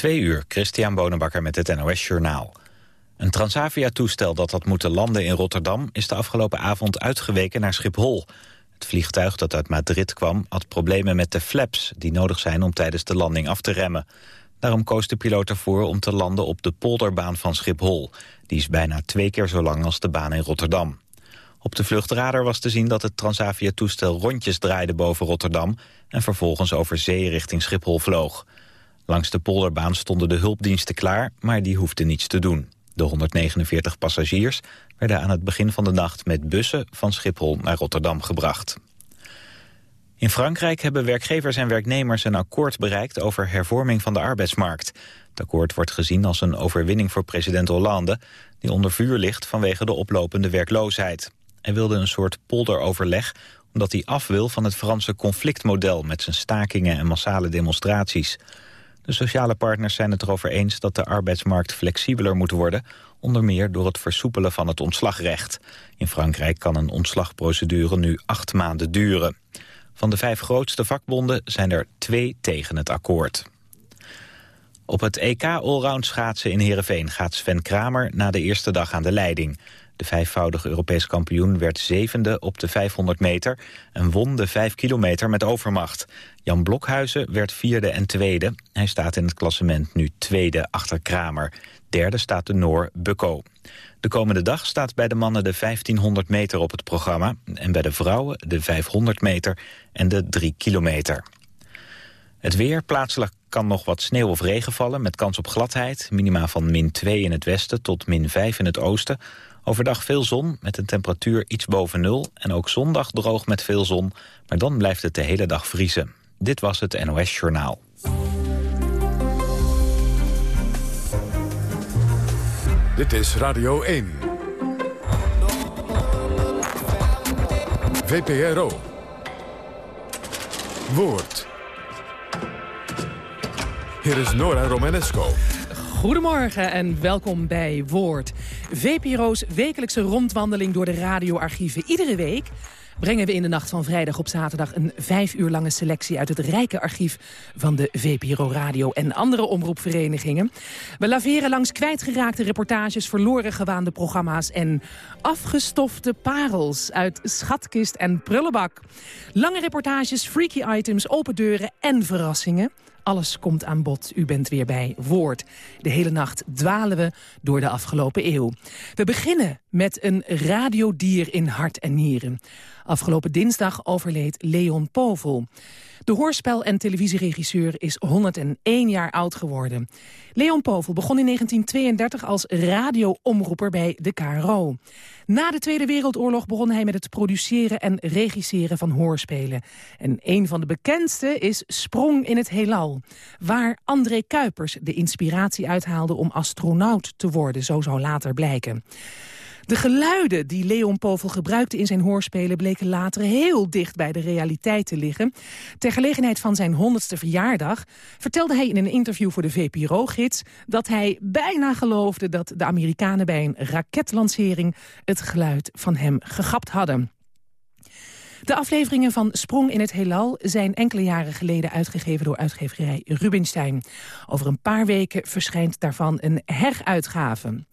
Twee uur, Christian Bonenbakker met het NOS Journaal. Een Transavia-toestel dat had moeten landen in Rotterdam... is de afgelopen avond uitgeweken naar Schiphol. Het vliegtuig dat uit Madrid kwam had problemen met de flaps... die nodig zijn om tijdens de landing af te remmen. Daarom koos de piloot ervoor om te landen op de polderbaan van Schiphol. Die is bijna twee keer zo lang als de baan in Rotterdam. Op de vluchtradar was te zien dat het Transavia-toestel rondjes draaide boven Rotterdam... en vervolgens over zee richting Schiphol vloog. Langs de polderbaan stonden de hulpdiensten klaar, maar die hoefden niets te doen. De 149 passagiers werden aan het begin van de nacht met bussen van Schiphol naar Rotterdam gebracht. In Frankrijk hebben werkgevers en werknemers een akkoord bereikt over hervorming van de arbeidsmarkt. Het akkoord wordt gezien als een overwinning voor president Hollande, die onder vuur ligt vanwege de oplopende werkloosheid. Hij wilde een soort polderoverleg omdat hij af wil van het Franse conflictmodel met zijn stakingen en massale demonstraties. De sociale partners zijn het erover eens dat de arbeidsmarkt flexibeler moet worden, onder meer door het versoepelen van het ontslagrecht. In Frankrijk kan een ontslagprocedure nu acht maanden duren. Van de vijf grootste vakbonden zijn er twee tegen het akkoord. Op het EK Allround schaatsen in Heerenveen gaat Sven Kramer na de eerste dag aan de leiding. De vijfvoudige Europees kampioen werd zevende op de 500 meter... en won de 5 kilometer met overmacht. Jan Blokhuizen werd vierde en tweede. Hij staat in het klassement nu tweede achter Kramer. Derde staat de Noor Bukko. De komende dag staat bij de mannen de 1500 meter op het programma... en bij de vrouwen de 500 meter en de 3 kilometer. Het weer, plaatselijk kan nog wat sneeuw of regen vallen... met kans op gladheid, minima van min 2 in het westen tot min 5 in het oosten... Overdag veel zon met een temperatuur iets boven nul. En ook zondag droog met veel zon. Maar dan blijft het de hele dag vriezen. Dit was het NOS Journaal. Dit is Radio 1. VPRO. Woord. Hier is Nora Romanesco. Goedemorgen en welkom bij Woord. VPRO's wekelijkse rondwandeling door de radioarchieven. Iedere week brengen we in de nacht van vrijdag op zaterdag... een vijf uur lange selectie uit het rijke archief van de VPRO Radio... en andere omroepverenigingen. We laveren langs kwijtgeraakte reportages, verloren gewaande programma's... en afgestofte parels uit schatkist en prullenbak. Lange reportages, freaky items, open deuren en verrassingen... Alles komt aan bod. U bent weer bij Woord. De hele nacht dwalen we door de afgelopen eeuw. We beginnen met een radiodier in hart en nieren. Afgelopen dinsdag overleed Leon Povel. De hoorspel- en televisieregisseur is 101 jaar oud geworden. Leon Povel begon in 1932 als radioomroeper bij de KRO. Na de Tweede Wereldoorlog begon hij met het produceren en regisseren van hoorspelen. En een van de bekendste is Sprong in het Heelal... waar André Kuipers de inspiratie uithaalde om astronaut te worden, zo zou later blijken. De geluiden die Leon Povel gebruikte in zijn hoorspelen... bleken later heel dicht bij de realiteit te liggen. Ter gelegenheid van zijn 100ste verjaardag vertelde hij in een interview voor de VPRO-gids... dat hij bijna geloofde dat de Amerikanen bij een raketlancering... het geluid van hem gegapt hadden. De afleveringen van Sprong in het Heelal zijn enkele jaren geleden uitgegeven door uitgeverij Rubinstein. Over een paar weken verschijnt daarvan een heruitgave.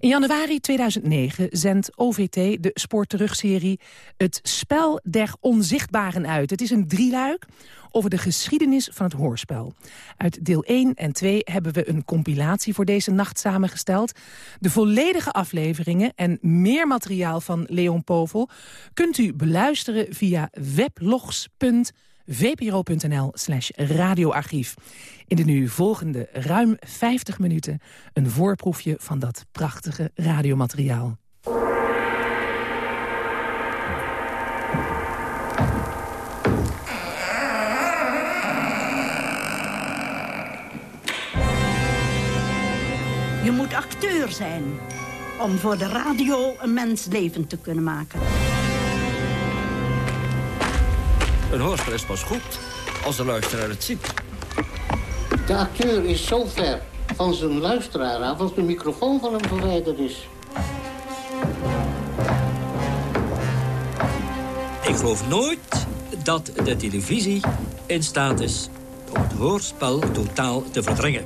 In januari 2009 zendt OVT de spoorterugserie Het Spel der Onzichtbaren uit. Het is een drieluik over de geschiedenis van het hoorspel. Uit deel 1 en 2 hebben we een compilatie voor deze nacht samengesteld. De volledige afleveringen en meer materiaal van Leon Povel... kunt u beluisteren via weblogs.nl vpro.nl slash radioarchief. In de nu volgende ruim 50 minuten een voorproefje van dat prachtige radiomateriaal. Je moet acteur zijn om voor de radio een mens levend te kunnen maken. Een hoorspel is pas goed als de luisteraar het ziet. De acteur is zo ver van zijn luisteraar af als de microfoon van hem verwijderd is. Ik geloof nooit dat de televisie in staat is om het hoorspel totaal te verdringen.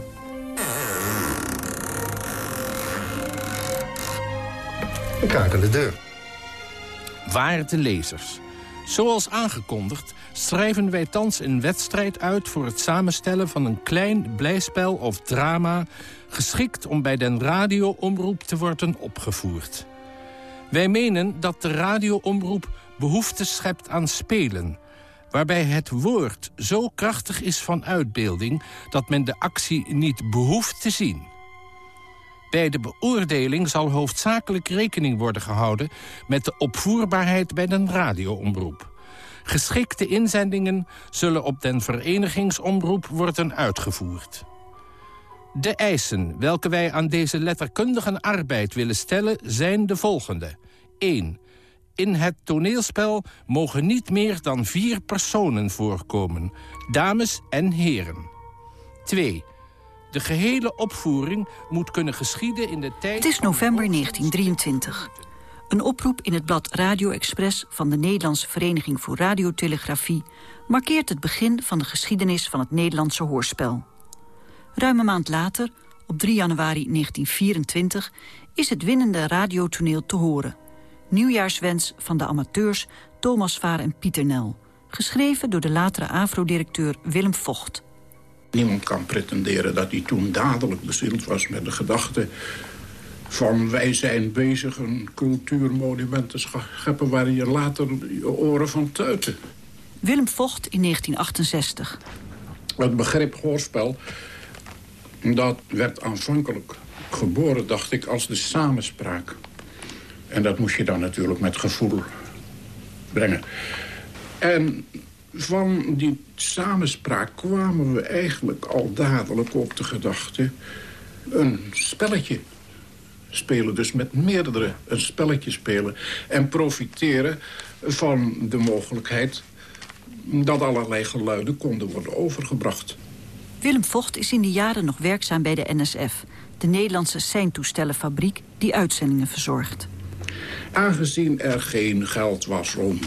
Een kaak de deur. Waar de lezers. Zoals aangekondigd schrijven wij thans een wedstrijd uit... voor het samenstellen van een klein blijspel of drama... geschikt om bij den radioomroep te worden opgevoerd. Wij menen dat de radioomroep behoefte schept aan spelen... waarbij het woord zo krachtig is van uitbeelding... dat men de actie niet behoeft te zien. Bij de beoordeling zal hoofdzakelijk rekening worden gehouden... met de opvoerbaarheid bij de radioomroep. Geschikte inzendingen zullen op den verenigingsomroep worden uitgevoerd. De eisen welke wij aan deze letterkundige arbeid willen stellen zijn de volgende. 1. In het toneelspel mogen niet meer dan vier personen voorkomen. Dames en heren. 2. De gehele opvoering moet kunnen geschieden in de tijd... Het is november 1923. Een oproep in het blad Radio Express van de Nederlandse Vereniging voor Radiotelegrafie... markeert het begin van de geschiedenis van het Nederlandse hoorspel. Ruim een maand later, op 3 januari 1924, is het winnende radiotoneel te horen. Nieuwjaarswens van de amateurs Thomas Vaar en Pieter Nel. Geschreven door de latere AVRO-directeur Willem Vocht. Niemand kan pretenderen dat hij toen dadelijk bezield was met de gedachte van wij zijn bezig een cultuurmonument te scheppen... waar je later je oren van tuiten. Willem Vocht in 1968. Het begrip hoorspel, dat werd aanvankelijk geboren, dacht ik, als de samenspraak. En dat moest je dan natuurlijk met gevoel brengen. En van die samenspraak kwamen we eigenlijk al dadelijk op de gedachte... een spelletje spelen, dus met meerdere een spelletje spelen... en profiteren van de mogelijkheid dat allerlei geluiden konden worden overgebracht. Willem Vocht is in die jaren nog werkzaam bij de NSF... de Nederlandse seintoestellenfabriek die uitzendingen verzorgt. Aangezien er geen geld was om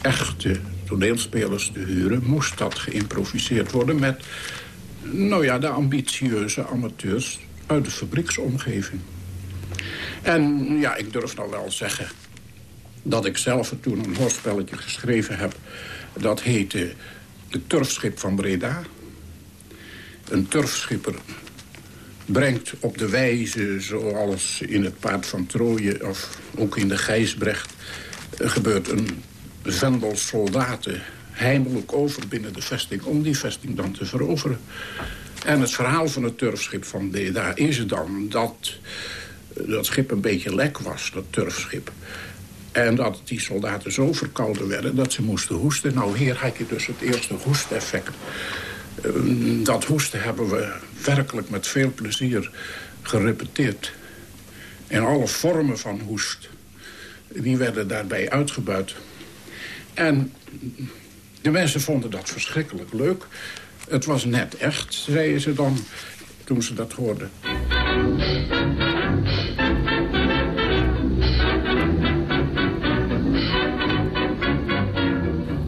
echte toneelspelers te huren... moest dat geïmproviseerd worden met nou ja, de ambitieuze amateurs uit de fabrieksomgeving. En ja, ik durf nou wel zeggen dat ik zelf toen een hoorspelletje geschreven heb. Dat heette De Turfschip van Breda. Een turfschipper brengt op de wijze zoals in het Paard van Troje... of ook in de Gijsbrecht gebeurt een vendel soldaten heimelijk over binnen de vesting... om die vesting dan te veroveren. En het verhaal van het turfschip van Breda is dan dat dat schip een beetje lek was, dat turfschip. En dat die soldaten zo verkouden werden dat ze moesten hoesten. Nou, hier had je dus het eerste hoesteffect. Ehm, dat hoesten hebben we werkelijk met veel plezier gerepeteerd. En alle vormen van hoest, die werden daarbij uitgebuit. En de mensen vonden dat verschrikkelijk leuk. Het was net echt, zeiden ze dan, toen ze dat hoorden.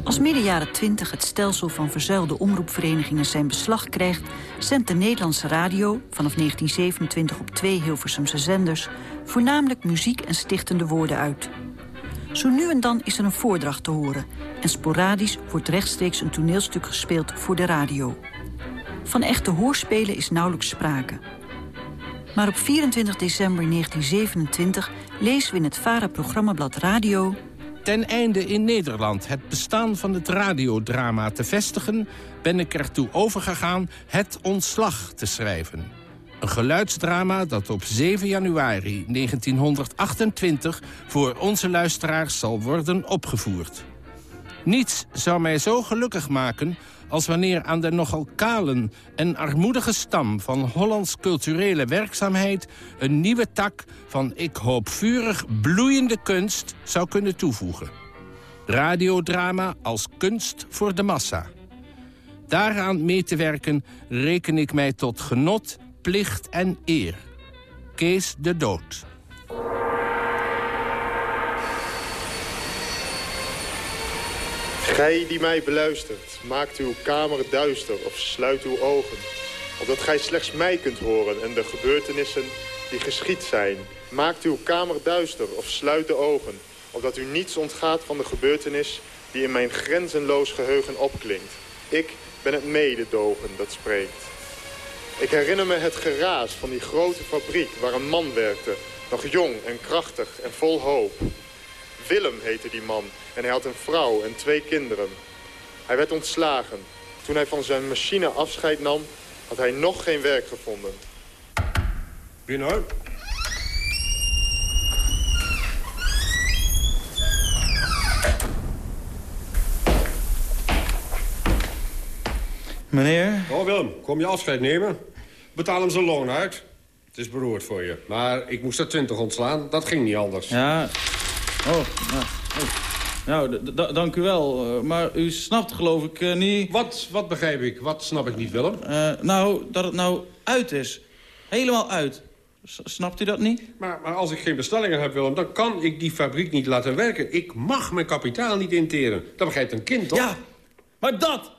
Als midden jaren 20 het stelsel van verzuilde omroepverenigingen zijn beslag krijgt... zendt de Nederlandse radio, vanaf 1927 op twee Hilversumse zenders... voornamelijk muziek en stichtende woorden uit. Zo nu en dan is er een voordracht te horen... en sporadisch wordt rechtstreeks een toneelstuk gespeeld voor de radio. Van echte hoorspelen is nauwelijks sprake. Maar op 24 december 1927 lezen we in het VARA-programmablad Radio... Ten einde in Nederland het bestaan van het radiodrama te vestigen... ben ik ertoe overgegaan het ontslag te schrijven. Een geluidsdrama dat op 7 januari 1928 voor onze luisteraars zal worden opgevoerd. Niets zou mij zo gelukkig maken als wanneer aan de nogal kalen en armoedige stam van Hollands culturele werkzaamheid een nieuwe tak van, ik hoop vurig, bloeiende kunst zou kunnen toevoegen. Radiodrama als kunst voor de massa. Daaraan mee te werken reken ik mij tot genot, plicht en eer. Kees de Dood. Gij die mij beluistert, maakt uw kamer duister of sluit uw ogen. Opdat gij slechts mij kunt horen en de gebeurtenissen die geschied zijn. Maakt uw kamer duister of sluit de ogen. Opdat u niets ontgaat van de gebeurtenis die in mijn grenzenloos geheugen opklinkt. Ik ben het mededogen dat spreekt. Ik herinner me het geraas van die grote fabriek waar een man werkte. Nog jong en krachtig en vol hoop. Willem heette die man en hij had een vrouw en twee kinderen. Hij werd ontslagen. Toen hij van zijn machine afscheid nam, had hij nog geen werk gevonden. Binnen. Meneer? Oh, Willem, kom je afscheid nemen? Betaal hem zijn loon uit. Het is beroerd voor je. Maar ik moest er twintig ontslaan. Dat ging niet anders. Ja. Oh, nou, oh. nou dank u wel. Uh, maar u snapt geloof ik uh, niet... Wat, wat begrijp ik? Wat snap ik niet, Willem? Uh, nou, dat het nou uit is. Helemaal uit. S snapt u dat niet? Maar, maar als ik geen bestellingen heb, Willem, dan kan ik die fabriek niet laten werken. Ik mag mijn kapitaal niet interen. Dat begrijpt een kind, toch? Ja, maar dat...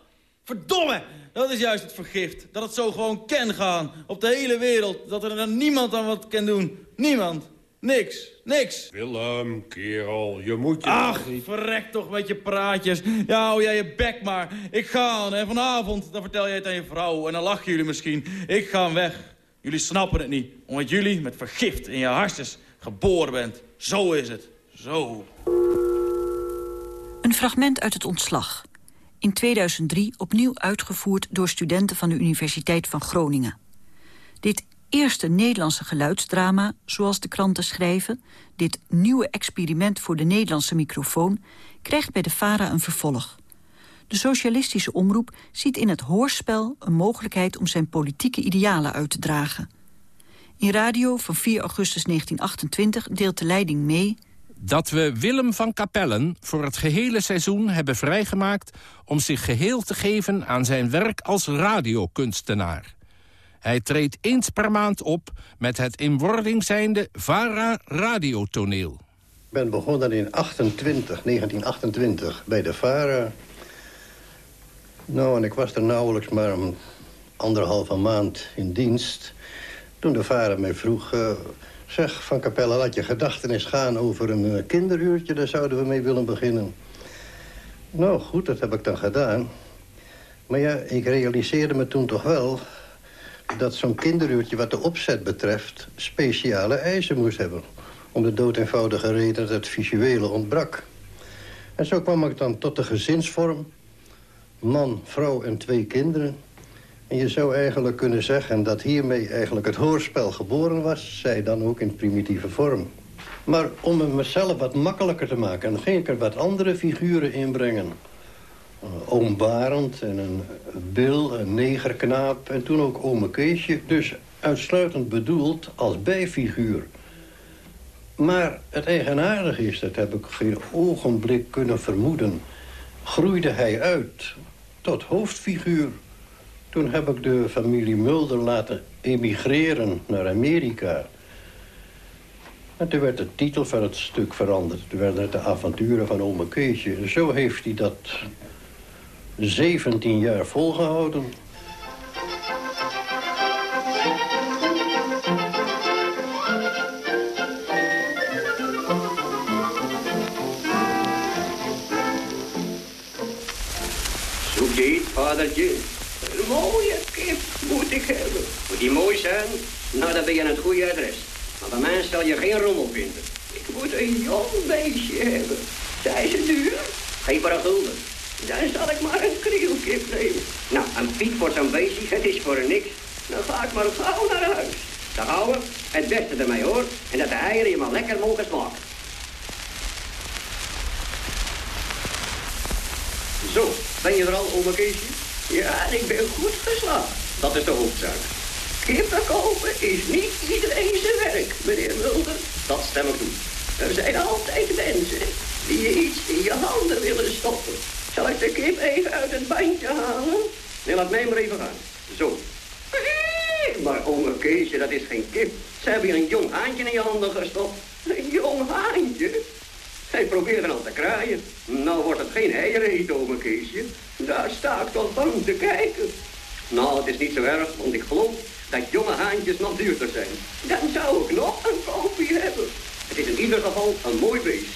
Verdomme! Dat is juist het vergift. Dat het zo gewoon kan gaan. Op de hele wereld. Dat er dan niemand aan wat kan doen. Niemand. Niks. Niks. Willem, kerel, je moet je... Ach, verrek toch met je praatjes. Ja, hou jij je bek maar. Ik ga en vanavond dan vertel jij het aan je vrouw. En dan lachen jullie misschien. Ik ga weg. Jullie snappen het niet. Omdat jullie met vergift in je hartjes geboren bent. Zo is het. Zo. Een fragment uit het ontslag in 2003 opnieuw uitgevoerd door studenten van de Universiteit van Groningen. Dit eerste Nederlandse geluidsdrama, zoals de kranten schrijven... dit nieuwe experiment voor de Nederlandse microfoon... krijgt bij de VARA een vervolg. De socialistische omroep ziet in het hoorspel een mogelijkheid... om zijn politieke idealen uit te dragen. In radio van 4 augustus 1928 deelt de leiding mee dat we Willem van Capellen voor het gehele seizoen hebben vrijgemaakt... om zich geheel te geven aan zijn werk als radiokunstenaar. Hij treedt eens per maand op met het in wording zijnde VARA radiotoneel. Ik ben begonnen in 28, 1928 bij de VARA. Nou, en ik was er nauwelijks maar een anderhalve maand in dienst... toen de VARA mij vroeg... Uh, Zeg, Van Capelle, laat je gedachten eens gaan over een uh, kinderuurtje. Daar zouden we mee willen beginnen. Nou, goed, dat heb ik dan gedaan. Maar ja, ik realiseerde me toen toch wel... dat zo'n kinderuurtje wat de opzet betreft... speciale eisen moest hebben. Om de dood eenvoudige reden dat het visuele ontbrak. En zo kwam ik dan tot de gezinsvorm. Man, vrouw en twee kinderen... En je zou eigenlijk kunnen zeggen dat hiermee eigenlijk het hoorspel geboren was... zij dan ook in primitieve vorm. Maar om het mezelf wat makkelijker te maken... ging ik er wat andere figuren inbrengen. Oom Barend en een Bill, een negerknaap... en toen ook ome Keesje. Dus uitsluitend bedoeld als bijfiguur. Maar het eigenaardige is, dat heb ik geen ogenblik kunnen vermoeden... groeide hij uit tot hoofdfiguur... Toen heb ik de familie Mulder laten emigreren naar Amerika. En toen werd de titel van het stuk veranderd. Toen werden het de avonturen van ome Keesje. Zo heeft hij dat 17 jaar volgehouden. Zoek je vadertje? Een mooie kip moet ik hebben. Moet die mooi zijn? Nou, dan ben je aan het goede adres. Maar bij mij zal je geen rommel vinden. Ik moet een jong beestje hebben. Zijn ze duur? Geef maar een gulden. Dan zal ik maar een krielkip nemen. Nou, een piek voor zo'n beestje, het is voor niks. Dan ga ik maar gauw naar huis. Dan houden het beste ermee hoor. En dat de eieren je maar lekker mogen smaken. Zo, ben je er al, oma Keesje? Ja, ik ben goed geslaagd. Dat is de hoofdzaak. Kippen kopen is niet iedereen zijn werk, meneer Mulder. Dat stem ik toe. Er zijn altijd mensen die je iets in je handen willen stoppen. Zal ik de kip even uit het bandje halen? Nee, laat mij maar even gaan. Zo. Maar oma Keesje, dat is geen kip. Ze hebben hier een jong haantje in je handen gestopt. Een jong haantje? Hij probeerde al te kraaien. Nou wordt het geen eiereneten, ome Keesje. Daar sta ik toch bang te kijken. Nou, het is niet zo erg, want ik geloof dat jonge haantjes nog duurder zijn. Dan zou ik nog een kopie hebben. Het is in ieder geval een mooi beest.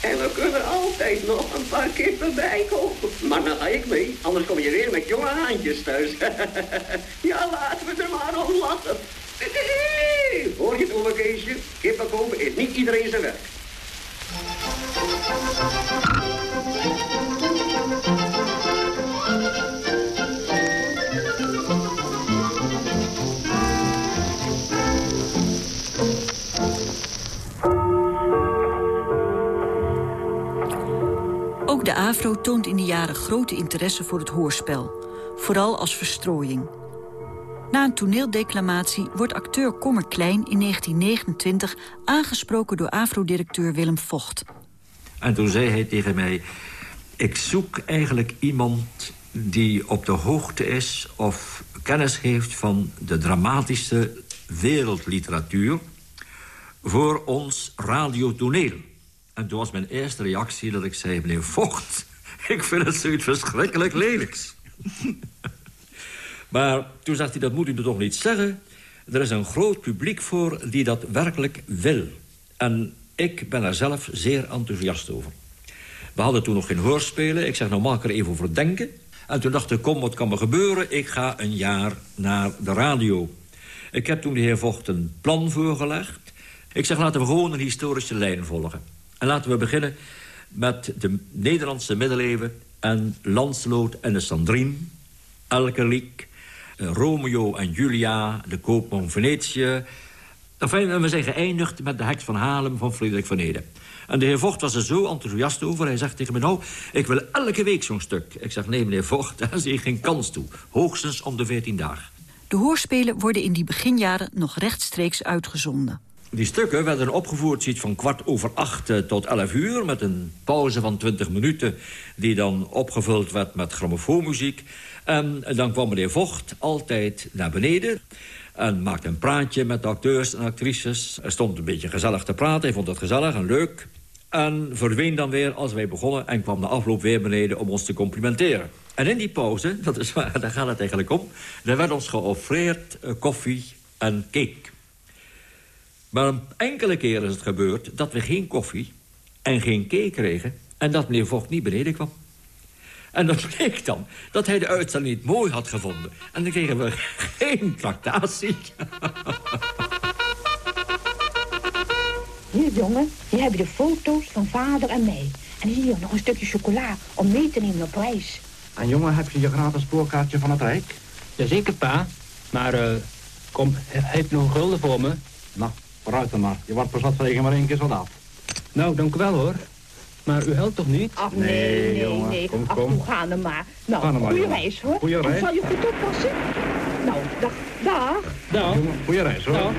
En we kunnen altijd nog een paar kippen bij kopen. Maar dan ga ik mee, anders kom je weer met jonge haantjes thuis. ja, laten we er maar om lachen. Hoor je het, Keesje? Kippen kopen is niet iedereen zijn werk. Ook de AVRO toont in de jaren grote interesse voor het hoorspel. Vooral als verstrooiing. Na een toneeldeclamatie wordt acteur Kommer Klein in 1929 aangesproken door AVRO-directeur Willem Vocht. En toen zei hij tegen mij... ik zoek eigenlijk iemand die op de hoogte is of kennis heeft... van de dramatische wereldliteratuur voor ons radiotoneel. En toen was mijn eerste reactie dat ik zei... meneer Vocht, ik vind het zoiets verschrikkelijk lelijks. maar toen zegt hij, dat moet u toch niet zeggen. Er is een groot publiek voor die dat werkelijk wil. En ik ben er zelf zeer enthousiast over. We hadden toen nog geen hoorspelen. Ik zeg, nou mag ik er even over denken. En toen dacht ik, kom, wat kan me gebeuren? Ik ga een jaar naar de radio. Ik heb toen de heer Vocht een plan voorgelegd. Ik zeg, laten we gewoon een historische lijn volgen. En laten we beginnen met de Nederlandse middeleeuwen... en Landsloot en de Sandrine, Elkerliek, Romeo en Julia... de koopman Venetië. Enfin, we zijn geëindigd met de heks van Haarlem van Frederik van Ede. En de heer Vocht was er zo enthousiast over. Hij zegt tegen me, nou, ik wil elke week zo'n stuk. Ik zeg, nee, meneer Vocht, daar zie je geen kans toe. Hoogstens om de veertien dagen. De hoorspelen worden in die beginjaren nog rechtstreeks uitgezonden. Die stukken werden opgevoerd ziet, van kwart over acht eh, tot elf uur... met een pauze van twintig minuten die dan opgevuld werd met grammofoonmuziek. En dan kwam meneer Vocht altijd naar beneden... en maakte een praatje met de acteurs en actrices. Er stond een beetje gezellig te praten, hij vond het gezellig en leuk... En verdween dan weer als wij begonnen en kwam de afloop weer beneden om ons te complimenteren. En in die pauze, dat is waar, daar gaat het eigenlijk om... er werd ons geoffreerd eh, koffie en cake. Maar een enkele keer is het gebeurd dat we geen koffie en geen cake kregen... en dat meneer Vocht niet beneden kwam. En dat bleek dan dat hij de uitstelling niet mooi had gevonden. En dan kregen we geen tractatie. Hier, jongen, hier heb je de foto's van vader en mij. En hier nog een stukje chocola om mee te nemen op reis. En jongen, heb je je gratis spoorkaartje van het Rijk? Jazeker, pa. Maar, eh, kom, heeft u nog een gulden voor me? Nou, vooruit dan maar. Je wordt pas wat vegen maar één keer soldaat. Nou, dank u wel, hoor. Maar u helpt toch niet? Ach, nee, nee, nee. nee. Kom, Ach, kom. gaan er maar. Nou, Ga maar, goede jongen. reis, hoor. Goeie zal je goed oppassen? Nou, dag, dag. Dag. Jongen, goeie reis hoor. Dag.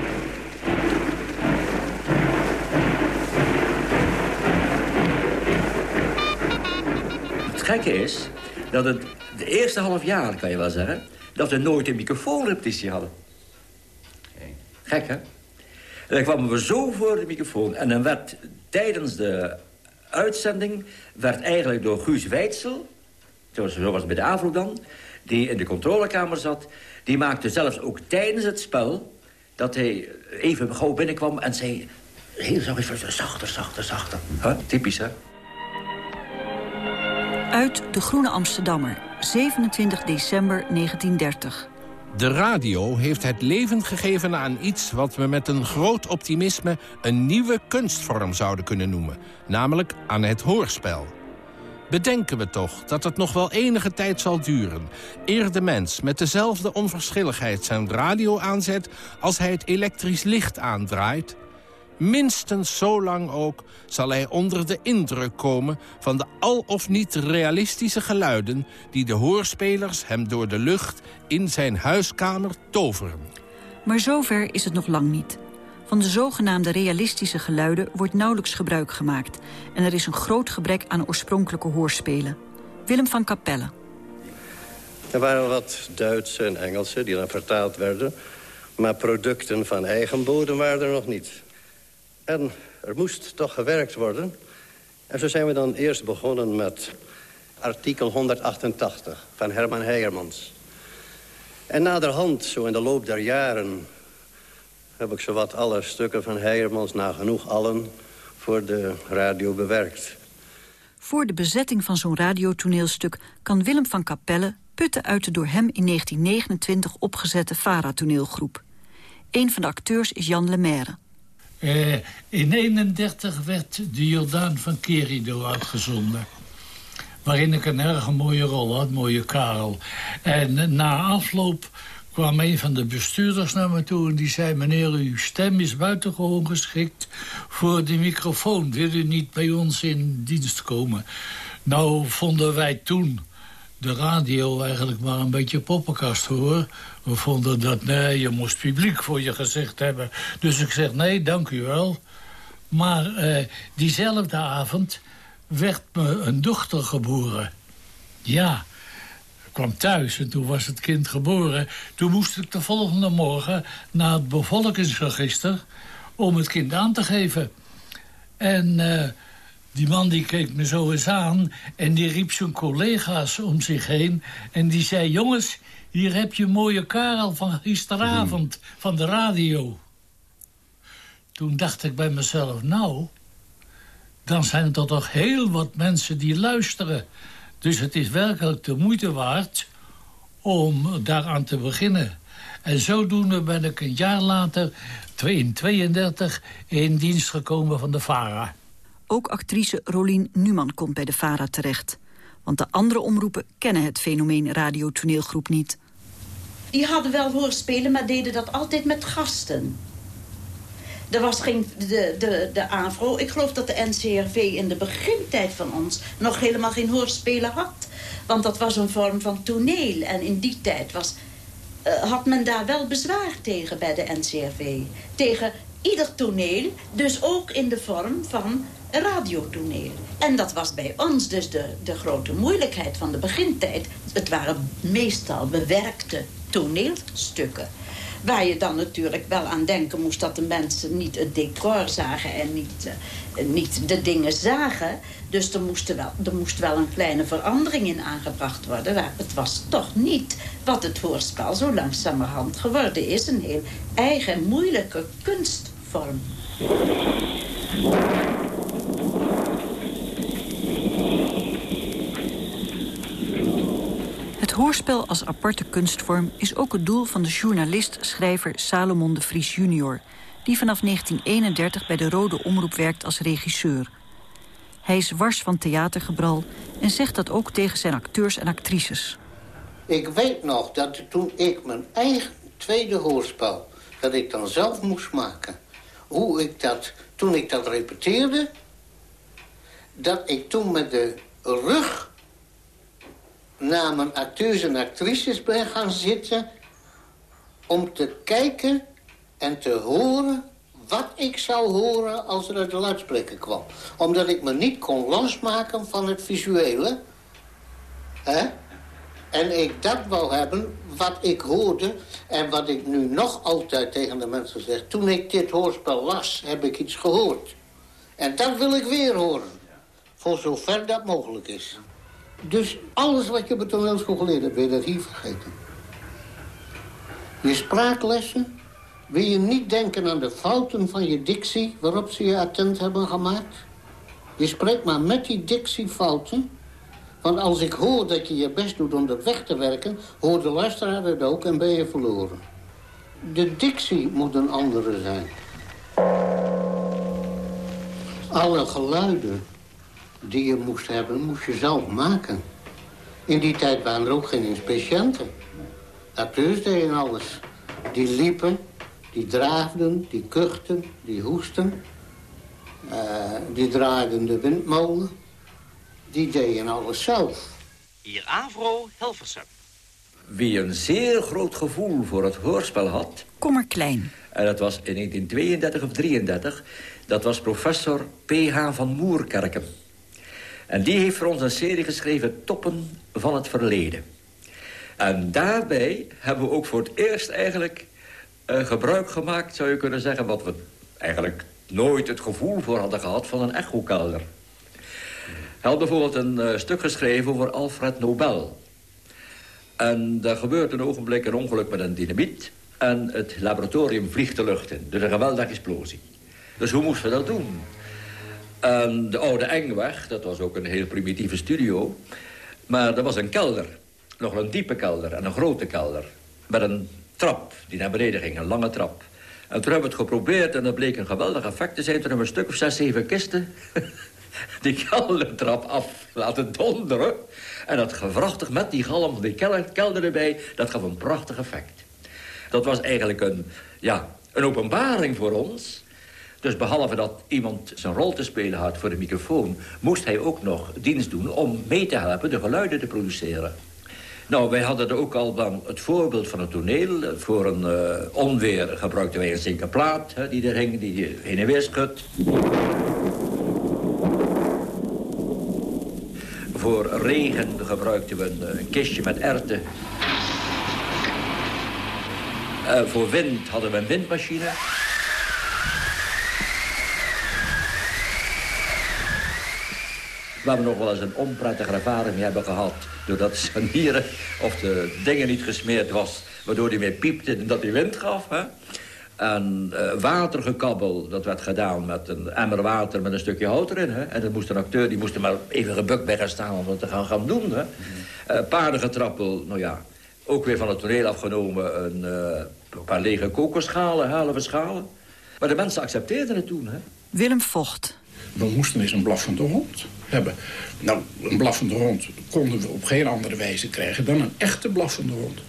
Het gekke is dat het de eerste half jaar, kan je wel zeggen... dat we nooit een microfoonrepetitie hadden. Gek, hè? En dan kwamen we zo voor de microfoon. En dan werd tijdens de uitzending... werd eigenlijk door Guus Weitzel... zo was het bij de AVRO dan... die in de controlekamer zat... die maakte zelfs ook tijdens het spel... dat hij even gauw binnenkwam en zei... heel zacht, zachter, zachter, zachter. Huh? Typisch, hè? Uit De Groene Amsterdammer, 27 december 1930. De radio heeft het leven gegeven aan iets wat we met een groot optimisme een nieuwe kunstvorm zouden kunnen noemen. Namelijk aan het hoorspel. Bedenken we toch dat het nog wel enige tijd zal duren... eer de mens met dezelfde onverschilligheid zijn radio aanzet... als hij het elektrisch licht aandraait... Minstens zo lang ook zal hij onder de indruk komen... van de al of niet realistische geluiden... die de hoorspelers hem door de lucht in zijn huiskamer toveren. Maar zover is het nog lang niet. Van de zogenaamde realistische geluiden wordt nauwelijks gebruik gemaakt... en er is een groot gebrek aan oorspronkelijke hoorspelen. Willem van Capelle. Er waren wat Duitse en Engelse die dan vertaald werden. Maar producten van eigen bodem waren er nog niet. En er moest toch gewerkt worden. En zo zijn we dan eerst begonnen met artikel 188 van Herman Heijermans. En naderhand, zo in de loop der jaren... heb ik zowat alle stukken van Heijermans, nagenoeg allen... voor de radio bewerkt. Voor de bezetting van zo'n radiotoneelstuk kan Willem van Capelle putten uit de door hem in 1929 opgezette VARA-toneelgroep. Een van de acteurs is Jan Lemaire. Uh, in 1931 werd de Jordaan van Kerido uitgezonden. Waarin ik een erg mooie rol had, mooie Karel. En na afloop kwam een van de bestuurders naar me toe en die zei... meneer, uw stem is buitengewoon geschikt voor de microfoon. Wil u niet bij ons in dienst komen? Nou vonden wij toen de radio eigenlijk maar een beetje poppenkast, hoor. We vonden dat, nee, je moest publiek voor je gezicht hebben. Dus ik zeg, nee, dank u wel. Maar eh, diezelfde avond werd me een dochter geboren. Ja, ik kwam thuis en toen was het kind geboren. Toen moest ik de volgende morgen naar het bevolkingsregister... om het kind aan te geven. En... Uh, die man die keek me zo eens aan en die riep zijn collega's om zich heen. En die zei, jongens, hier heb je mooie Karel van gisteravond van de radio. Toen dacht ik bij mezelf, nou, dan zijn er toch heel wat mensen die luisteren. Dus het is werkelijk de moeite waard om daaraan te beginnen. En zodoende ben ik een jaar later, in 32, in dienst gekomen van de VARA. Ook actrice Rolien Numan komt bij de VARA terecht. Want de andere omroepen kennen het fenomeen radiotoneelgroep niet. Die hadden wel hoorspelen, maar deden dat altijd met gasten. Er was geen, de, de, de AVRO, ik geloof dat de NCRV in de begintijd van ons... nog helemaal geen hoorspelen had. Want dat was een vorm van toneel. En in die tijd was, uh, had men daar wel bezwaar tegen bij de NCRV. Tegen ieder toneel, dus ook in de vorm van radiotoneel. En dat was bij ons dus de, de grote moeilijkheid van de begintijd. Het waren meestal bewerkte toneelstukken. Waar je dan natuurlijk wel aan denken moest dat de mensen niet het decor zagen en niet, uh, niet de dingen zagen. Dus er moest wel, er moest wel een kleine verandering in aangebracht worden. Het was toch niet wat het hoorspel zo langzamerhand geworden is. Een heel eigen moeilijke kunstvorm. Hoorspel als aparte kunstvorm is ook het doel van de journalist-schrijver Salomon de Vries junior... die vanaf 1931 bij de Rode Omroep werkt als regisseur. Hij is wars van theatergebral en zegt dat ook tegen zijn acteurs en actrices. Ik weet nog dat toen ik mijn eigen tweede hoorspel... dat ik dan zelf moest maken... hoe ik dat, toen ik dat repeteerde... dat ik toen met de rug naar mijn acteurs en actrices ben gaan zitten... om te kijken en te horen wat ik zou horen als er uit de luidspreker kwam. Omdat ik me niet kon losmaken van het visuele. Hè? En ik dat wou hebben wat ik hoorde en wat ik nu nog altijd tegen de mensen zeg. Toen ik dit hoorspel las, heb ik iets gehoord. En dat wil ik weer horen. Voor zover dat mogelijk is. Dus alles wat je op de toneelschool geleerd hebt, wil je dat hier vergeten. Je spraaklessen wil je niet denken aan de fouten van je dictie... waarop ze je attent hebben gemaakt. Je spreekt maar met die dictiefouten. Want als ik hoor dat je je best doet om dat weg te werken... hoort de luisteraar het ook en ben je verloren. De dictie moet een andere zijn. Alle geluiden die je moest hebben, moest je zelf maken. In die tijd waren er ook geen inspeciënten. Acteurs deden alles. Die liepen, die draafden, die kuchten, die hoesten. Uh, die draaiden de windmolen. Die deden alles zelf. Hier Avro Hilversum. Wie een zeer groot gevoel voor het hoorspel had... Kommer Klein. En dat was in 1932 of 33. Dat was professor P.H. van Moerkerken. En die heeft voor ons een serie geschreven... Toppen van het Verleden. En daarbij hebben we ook voor het eerst eigenlijk uh, gebruik gemaakt... zou je kunnen zeggen, wat we eigenlijk nooit het gevoel voor hadden gehad... van een echokelder. Hij had bijvoorbeeld een uh, stuk geschreven over Alfred Nobel. En er gebeurt een ogenblik een ongeluk met een dynamiet... en het laboratorium vliegt de lucht in. Dus een geweldige explosie. Dus hoe moesten we dat doen? En de oude Engweg, dat was ook een heel primitieve studio... maar er was een kelder. Nog een diepe kelder en een grote kelder. Met een trap die naar beneden ging, een lange trap. En toen hebben we het geprobeerd en dat bleek een geweldig effect te zijn. Toen hebben we een stuk of zes, zeven kisten die keldertrap af laten donderen. En dat gevrachtig met die galm van die kelder erbij, dat gaf een prachtig effect. Dat was eigenlijk een, ja, een openbaring voor ons. Dus behalve dat iemand zijn rol te spelen had voor de microfoon... moest hij ook nog dienst doen om mee te helpen de geluiden te produceren. Nou, wij hadden er ook al dan het voorbeeld van het toneel. Voor een uh, onweer gebruikten wij een zinken plaat die er hing, die heen en weer schudt. Voor regen gebruikten we een, een kistje met erten. Uh, voor wind hadden we een windmachine. Waar we nog wel eens een onprettige ervaring mee hebben gehad. Doordat de sanieren of de dingen niet gesmeerd was. Waardoor die meer piepte en dat die wind gaf. Hè? En uh, watergekabbel, dat werd gedaan met een emmer water met een stukje hout erin. Hè? En dat moest een acteur, die moest er maar even gebukt bij gaan staan om dat te gaan, gaan doen. Hè? Uh, paardengetrappel, nou ja, ook weer van het toneel afgenomen. Een, uh, een paar lege kokerschalen, halve schalen. Maar de mensen accepteerden het toen. Hè? Willem Vocht. We moesten eens een blaffende hond hebben. Nou, een blaffende hond konden we op geen andere wijze krijgen dan een echte blaffende hond.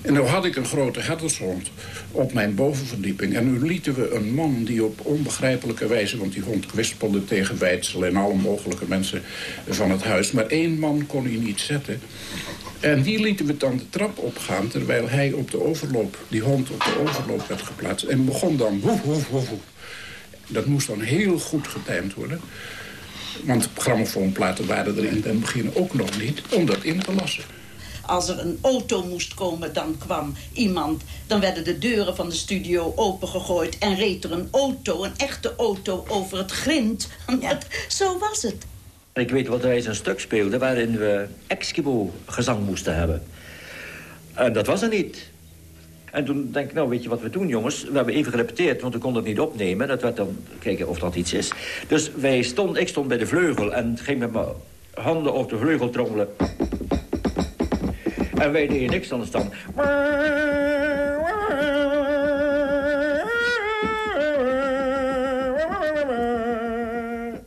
En nu had ik een grote herdershond op mijn bovenverdieping. En nu lieten we een man die op onbegrijpelijke wijze... want die hond kwispelde tegen Weitzel en alle mogelijke mensen van het huis. Maar één man kon hij niet zetten. En die lieten we dan de trap opgaan... terwijl hij op de overloop, die hond op de overloop werd geplaatst. En begon dan woef, woef, woef. Dat moest dan heel goed getimed worden. Want grammofoonplaten waren er in het begin ook nog niet om dat in te lassen. Als er een auto moest komen, dan kwam iemand. Dan werden de deuren van de studio opengegooid... en reed er een auto, een echte auto, over het grind. Ja. Zo was het. Ik weet wat wij eens een stuk speelden... waarin we Eskimo gezang moesten hebben. En dat was er niet. En toen denk ik, nou, weet je wat we doen, jongens? We hebben even gerepeteerd, want we konden het niet opnemen. Dat werd dan, kijken of dat iets is. Dus wij stond, ik stond bij de vleugel en ging met mijn handen op de vleugel trommelen. En wij deden niks anders dan...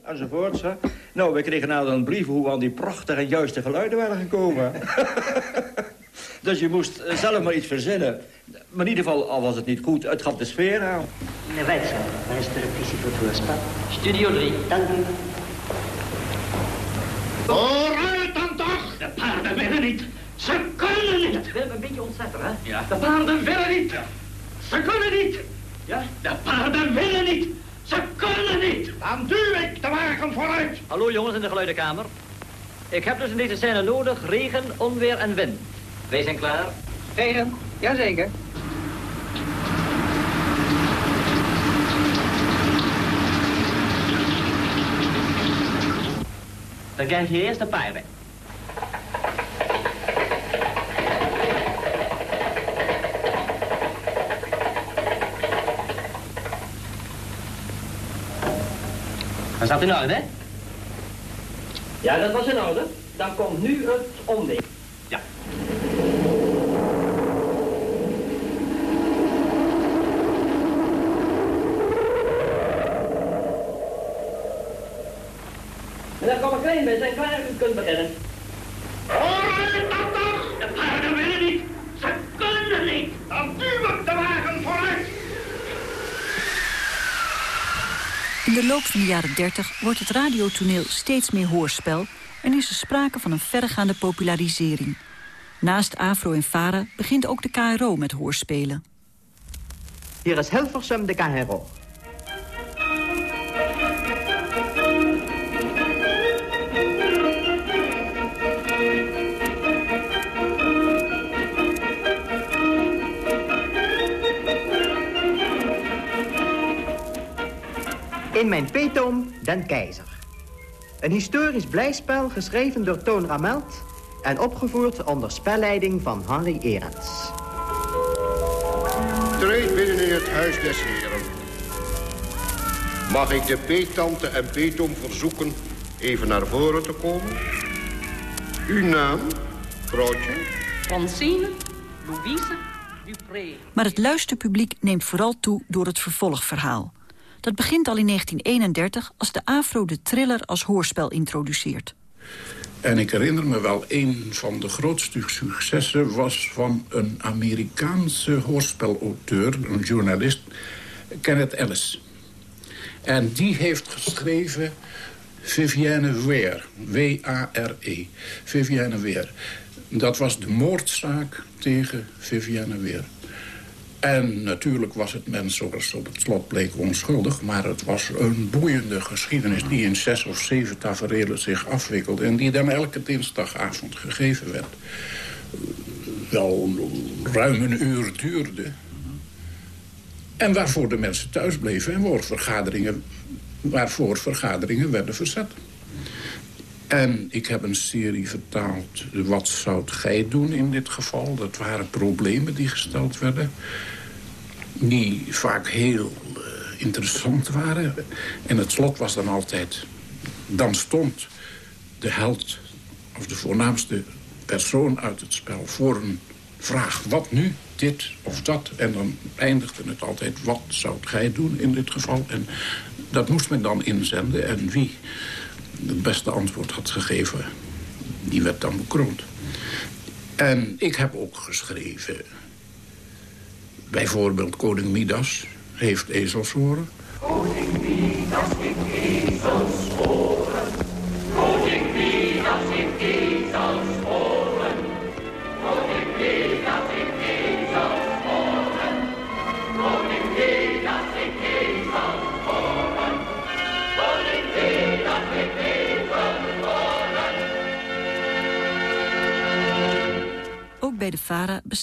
Enzovoorts, hè. Nou, we kregen nader een brief hoe aan die prachtige en juiste geluiden waren gekomen. dus je moest zelf maar iets verzinnen. Maar in ieder geval, al was het niet goed, het gaf de sfeer aan. Meneer Weitzel, waar is de repetitie voor het voorspel? Studio 3. Dank u. Vooruit dan toch! De paarden willen niet. Ze kunnen niet. Dat wil me een beetje ontzetten, hè? Ja. De paarden willen niet. Ze kunnen niet. Ja? De paarden willen niet. Ze kunnen niet. Dan duw ik de wagen vooruit. Hallo jongens in de geluidenkamer. Ik heb dus in deze scène nodig regen, onweer en wind. Wij zijn klaar. Regen? Jazeker. Dan krijg je eerst de paarden. Was dat in orde? Ja, dat was in orde. Dan komt nu het onweer. Ja. En dan kom ik klein bij zijn klaar, u kunt beginnen. Dan toch! De paarden willen niet. Ze kunnen niet. Dan duw ik de wagen vooruit. In de loop van de jaren 30 wordt het radiotoneel steeds meer hoorspel... en is er sprake van een verregaande popularisering. Naast Afro en Vara begint ook de KRO met hoorspelen. Hier is Hilversum de KRO. In mijn peetoom Den Keizer. Een historisch blijspel geschreven door Toon Ramelt... en opgevoerd onder spelleiding van Henry Erens. Treed binnen in het huis des heren. Mag ik de peetante en peetom verzoeken even naar voren te komen? Uw naam, vrouwtje? Francine, Louise, Dupré. Maar het luisterpubliek neemt vooral toe door het vervolgverhaal. Dat begint al in 1931 als de AFRO de thriller als hoorspel introduceert. En ik herinner me wel, een van de grootste successen... was van een Amerikaanse hoorspelauteur, een journalist... Kenneth Ellis. En die heeft geschreven Vivienne Ware. W-A-R-E. Vivienne Ware. Dat was de moordzaak tegen Vivienne Ware. En natuurlijk was het mens, zoals op het slot bleek, onschuldig... maar het was een boeiende geschiedenis die in zes of zeven tafereelen zich afwikkelde... en die dan elke dinsdagavond gegeven werd. Wel ruim een uur duurde. En waarvoor de mensen thuis bleven en waar vergaderingen, waarvoor vergaderingen werden verzet. En ik heb een serie vertaald. Wat zou gij doen in dit geval? Dat waren problemen die gesteld werden. Die vaak heel uh, interessant waren. En het slot was dan altijd... Dan stond de held of de voornaamste persoon uit het spel voor een vraag. Wat nu? Dit of dat? En dan eindigde het altijd... Wat zou gij doen in dit geval? En dat moest men dan inzenden. En wie het beste antwoord had gegeven, die werd dan bekroond. En ik heb ook geschreven... bijvoorbeeld koning Midas heeft ezelsoren. Koning Midas heeft ezelsoren.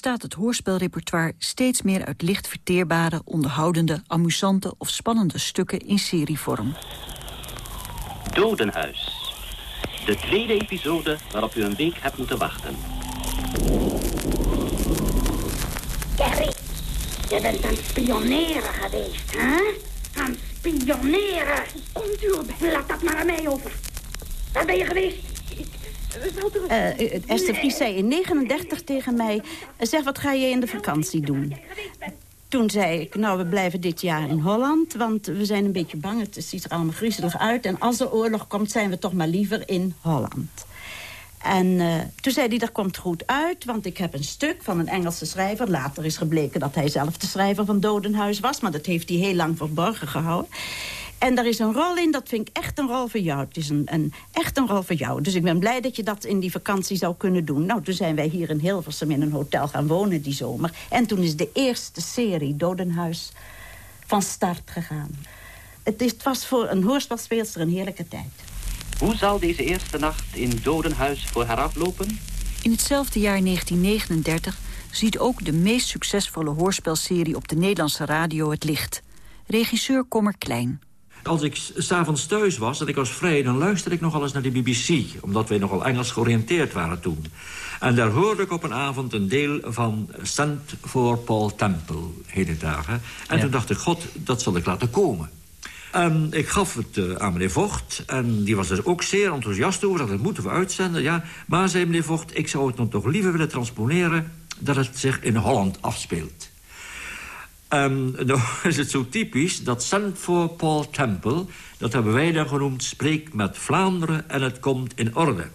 Bestaat het hoorspelrepertoire steeds meer uit licht verteerbare, onderhoudende, amusante of spannende stukken in serievorm. Dodenhuis. De tweede episode waarop u een week hebt moeten wachten. Kerry, je bent aan het spioneren geweest, hè? Aan spioneren. Komt u op, laat dat maar aan mij over. Waar ben je geweest? Eh, eh, Esther Vries zei in 39 tegen mij... zeg, wat ga je in de vakantie doen? Toen zei ik, nou, we blijven dit jaar in Holland... want we zijn een beetje bang, het ziet er allemaal griezelig uit... en als er oorlog komt, zijn we toch maar liever in Holland. En eh, toen zei hij, dat komt goed uit, want ik heb een stuk van een Engelse schrijver. Later is gebleken dat hij zelf de schrijver van Dodenhuis was... maar dat heeft hij heel lang verborgen gehouden. En daar is een rol in, dat vind ik echt een rol voor jou. Het is een, een, echt een rol voor jou. Dus ik ben blij dat je dat in die vakantie zou kunnen doen. Nou, toen zijn wij hier in Hilversum in een hotel gaan wonen die zomer. En toen is de eerste serie Dodenhuis van start gegaan. Het, is, het was voor een hoorspelspeelster een heerlijke tijd. Hoe zal deze eerste nacht in Dodenhuis voor haar aflopen? In hetzelfde jaar 1939 ziet ook de meest succesvolle hoorspelserie op de Nederlandse radio het licht. Regisseur Kommer Klein. Als ik s'avonds thuis was en ik was vrij... dan luisterde ik nogal eens naar de BBC. Omdat wij nogal Engels georiënteerd waren toen. En daar hoorde ik op een avond een deel van St. for Paul Temple, heden dagen. En Ja. toen dacht ik, god, dat zal ik laten komen. En ik gaf het eh, aan meneer Vocht. En die was dus ook zeer enthousiast over. Dat het moeten we uitzenden, ja. Maar, zei meneer Vocht, ik zou het dan toch liever willen transponeren... dat het zich in Holland afspeelt. En nou is het zo typisch dat St. for Paul Temple... dat hebben wij dan genoemd, spreek met Vlaanderen en het komt in orde.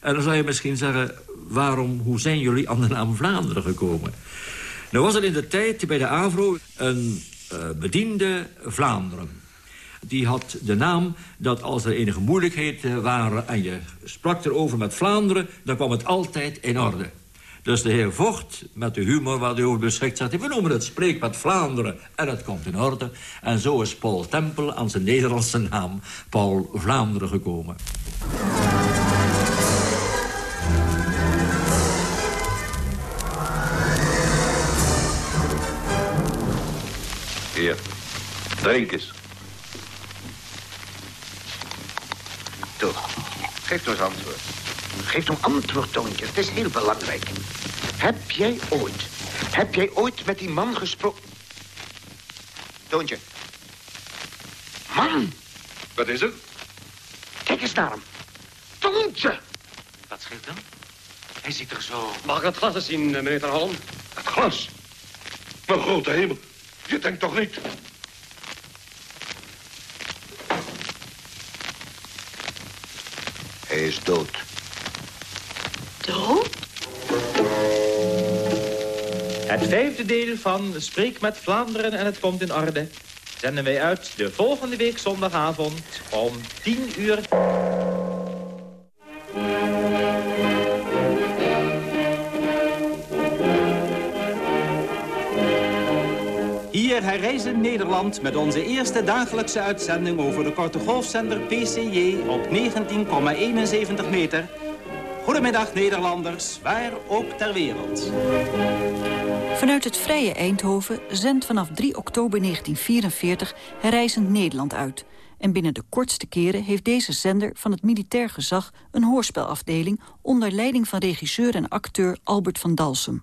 En dan zou je misschien zeggen, waarom, hoe zijn jullie aan de naam Vlaanderen gekomen? Nou was er in de tijd bij de AVRO een eh, bediende Vlaanderen. Die had de naam dat als er enige moeilijkheden waren... en je sprak erover met Vlaanderen, dan kwam het altijd in orde. Dus de heer Vocht, met de humor waar hij over beschikt, zegt... we noemen het Spreek met Vlaanderen en het komt in orde. En zo is Paul Tempel aan zijn Nederlandse naam Paul Vlaanderen gekomen. Hier, drink eens. Toe, geef nou eens antwoord. Geef om antwoord, Toontje. Het is heel belangrijk. Heb jij ooit... Heb jij ooit met die man gesproken... Toontje. Man! Wat is er? Kijk eens naar hem. Toontje! Wat scheelt dan? Hij ziet er zo... Mag ik het glas eens zien, eh, meneer Ter Halm? Het glas? Mijn grote hemel. Je denkt toch niet... Hij is dood. Het vijfde deel van Spreek met Vlaanderen en het komt in orde... zenden wij uit de volgende week zondagavond om 10 uur... Hier herreizen Nederland met onze eerste dagelijkse uitzending over de korte golfzender PCJ op 19,71 meter. Goedemiddag Nederlanders, waar ook ter wereld. Vanuit het Vrije Eindhoven zendt vanaf 3 oktober 1944 herreizend Nederland uit. En binnen de kortste keren heeft deze zender van het militair gezag... een hoorspelafdeling onder leiding van regisseur en acteur Albert van Dalsem.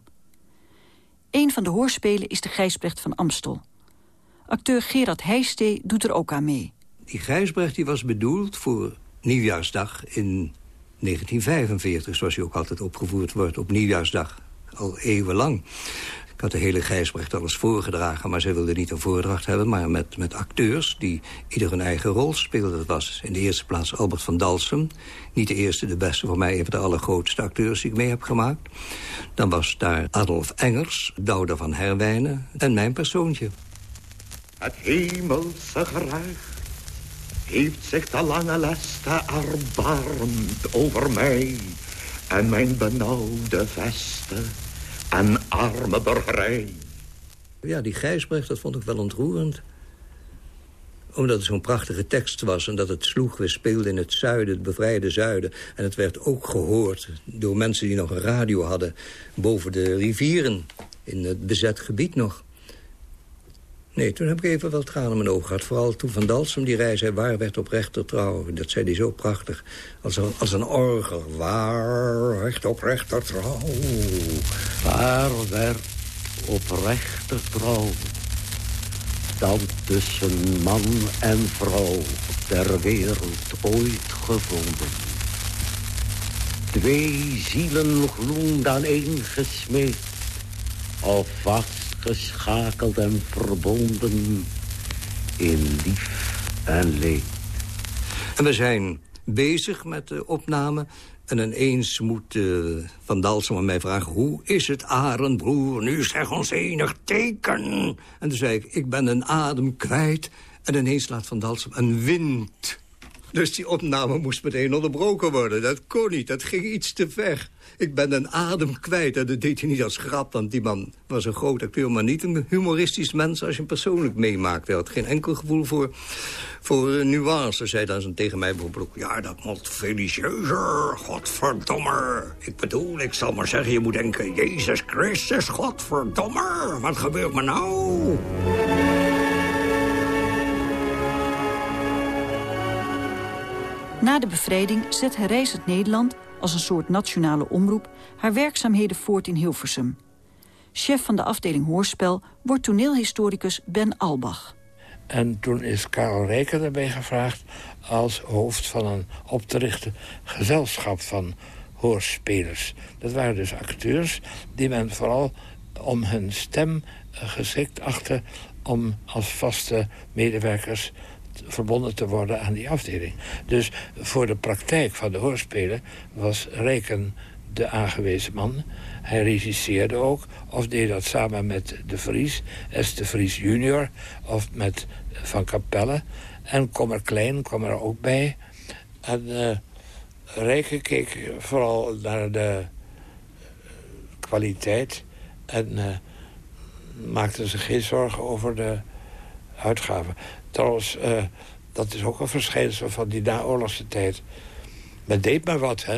Een van de hoorspelen is de Gijsbrecht van Amstel. Acteur Gerard Heijstee doet er ook aan mee. Die Gijsbrecht die was bedoeld voor Nieuwjaarsdag in 1945... zoals hij ook altijd opgevoerd wordt op Nieuwjaarsdag, al eeuwenlang. Ik had de hele Gijsbrecht alles voorgedragen... maar zij wilde niet een voordracht hebben... maar met, met acteurs die ieder een eigen rol speelden. Dat was in de eerste plaats Albert van Dalsem. Niet de eerste, de beste, voor mij een van de allergrootste acteurs... die ik mee heb gemaakt. Dan was daar Adolf Engers, Douda van Herwijnen... en mijn persoontje. Het hemelse gerucht heeft zich de lange leste erbarmd over mij en mijn benauwde vesten en arme burgerij. Ja, die Gijsbrecht, dat vond ik wel ontroerend. Omdat het zo'n prachtige tekst was en dat het sloeg. We speelden in het zuiden, het bevrijde zuiden. En het werd ook gehoord door mensen die nog een radio hadden... boven de rivieren, in het bezet gebied nog. Nee, toen heb ik even wel tranen in mijn ogen gehad. Vooral toen Van Dalsem die reis zei, waar werd op rechter trouw? Dat zei hij zo prachtig. Als een, als een orgel. Waar werd op rechter trouw? Waar werd op rechter trouw dan tussen man en vrouw ter wereld ooit gevonden. Twee zielen gloend aan één gesmeed, of vastgeschakeld en verbonden in lief en leed. En we zijn bezig met de opname. En ineens moet uh, Van Dalsem aan mij vragen... hoe is het, Arenbroer? Nu zeg ons enig teken. En toen zei ik, ik ben een adem kwijt. En ineens laat Van Dalsem een wind. Dus die opname moest meteen onderbroken worden. Dat kon niet, dat ging iets te ver. Ik ben een adem kwijt. En dat deed hij niet als grap, want die man was een groot acteur... maar niet een humoristisch mens als je hem persoonlijk meemaakt. Hij had geen enkel gevoel voor, voor uh, nuance. Zei dan tegen mij bijvoorbeeld ja, dat moet felicieuzer, godverdomme. Ik bedoel, ik zal maar zeggen, je moet denken... Jezus Christus, godverdomme. Wat gebeurt me nou? Na de bevrijding zet Herreizend Nederland als een soort nationale omroep... haar werkzaamheden voort in Hilversum. Chef van de afdeling Hoorspel wordt toneelhistoricus Ben Albach. En toen is Karel Rijker erbij gevraagd... als hoofd van een op te richten gezelschap van hoorspelers. Dat waren dus acteurs die men vooral om hun stem geschikt achtte... om als vaste medewerkers verbonden te worden aan die afdeling. Dus voor de praktijk van de hoorspelen was Reken de aangewezen man. Hij regisseerde ook, of deed dat samen met de Vries, S. de Vries junior, of met Van Capelle. En Kommer Klein kwam er ook bij. En uh, Rijken keek vooral naar de kwaliteit en uh, maakte zich geen zorgen over de uitgaven. Trouwens, uh, dat is ook een verschijnsel van die naoorlogse tijd. Men deed maar wat, hè.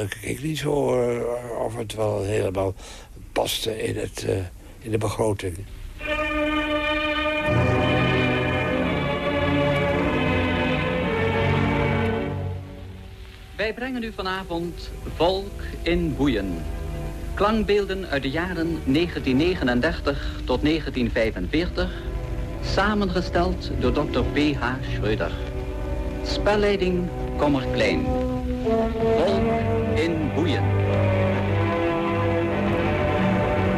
Ik keek niet zo uh, of het wel helemaal paste in, het, uh, in de begroting. Wij brengen u vanavond Volk in Boeien. Klankbeelden uit de jaren 1939 tot 1945. Samengesteld door Dr. P.H. Schreuder. Spelleiding Kommerklein. Volk in Boeien.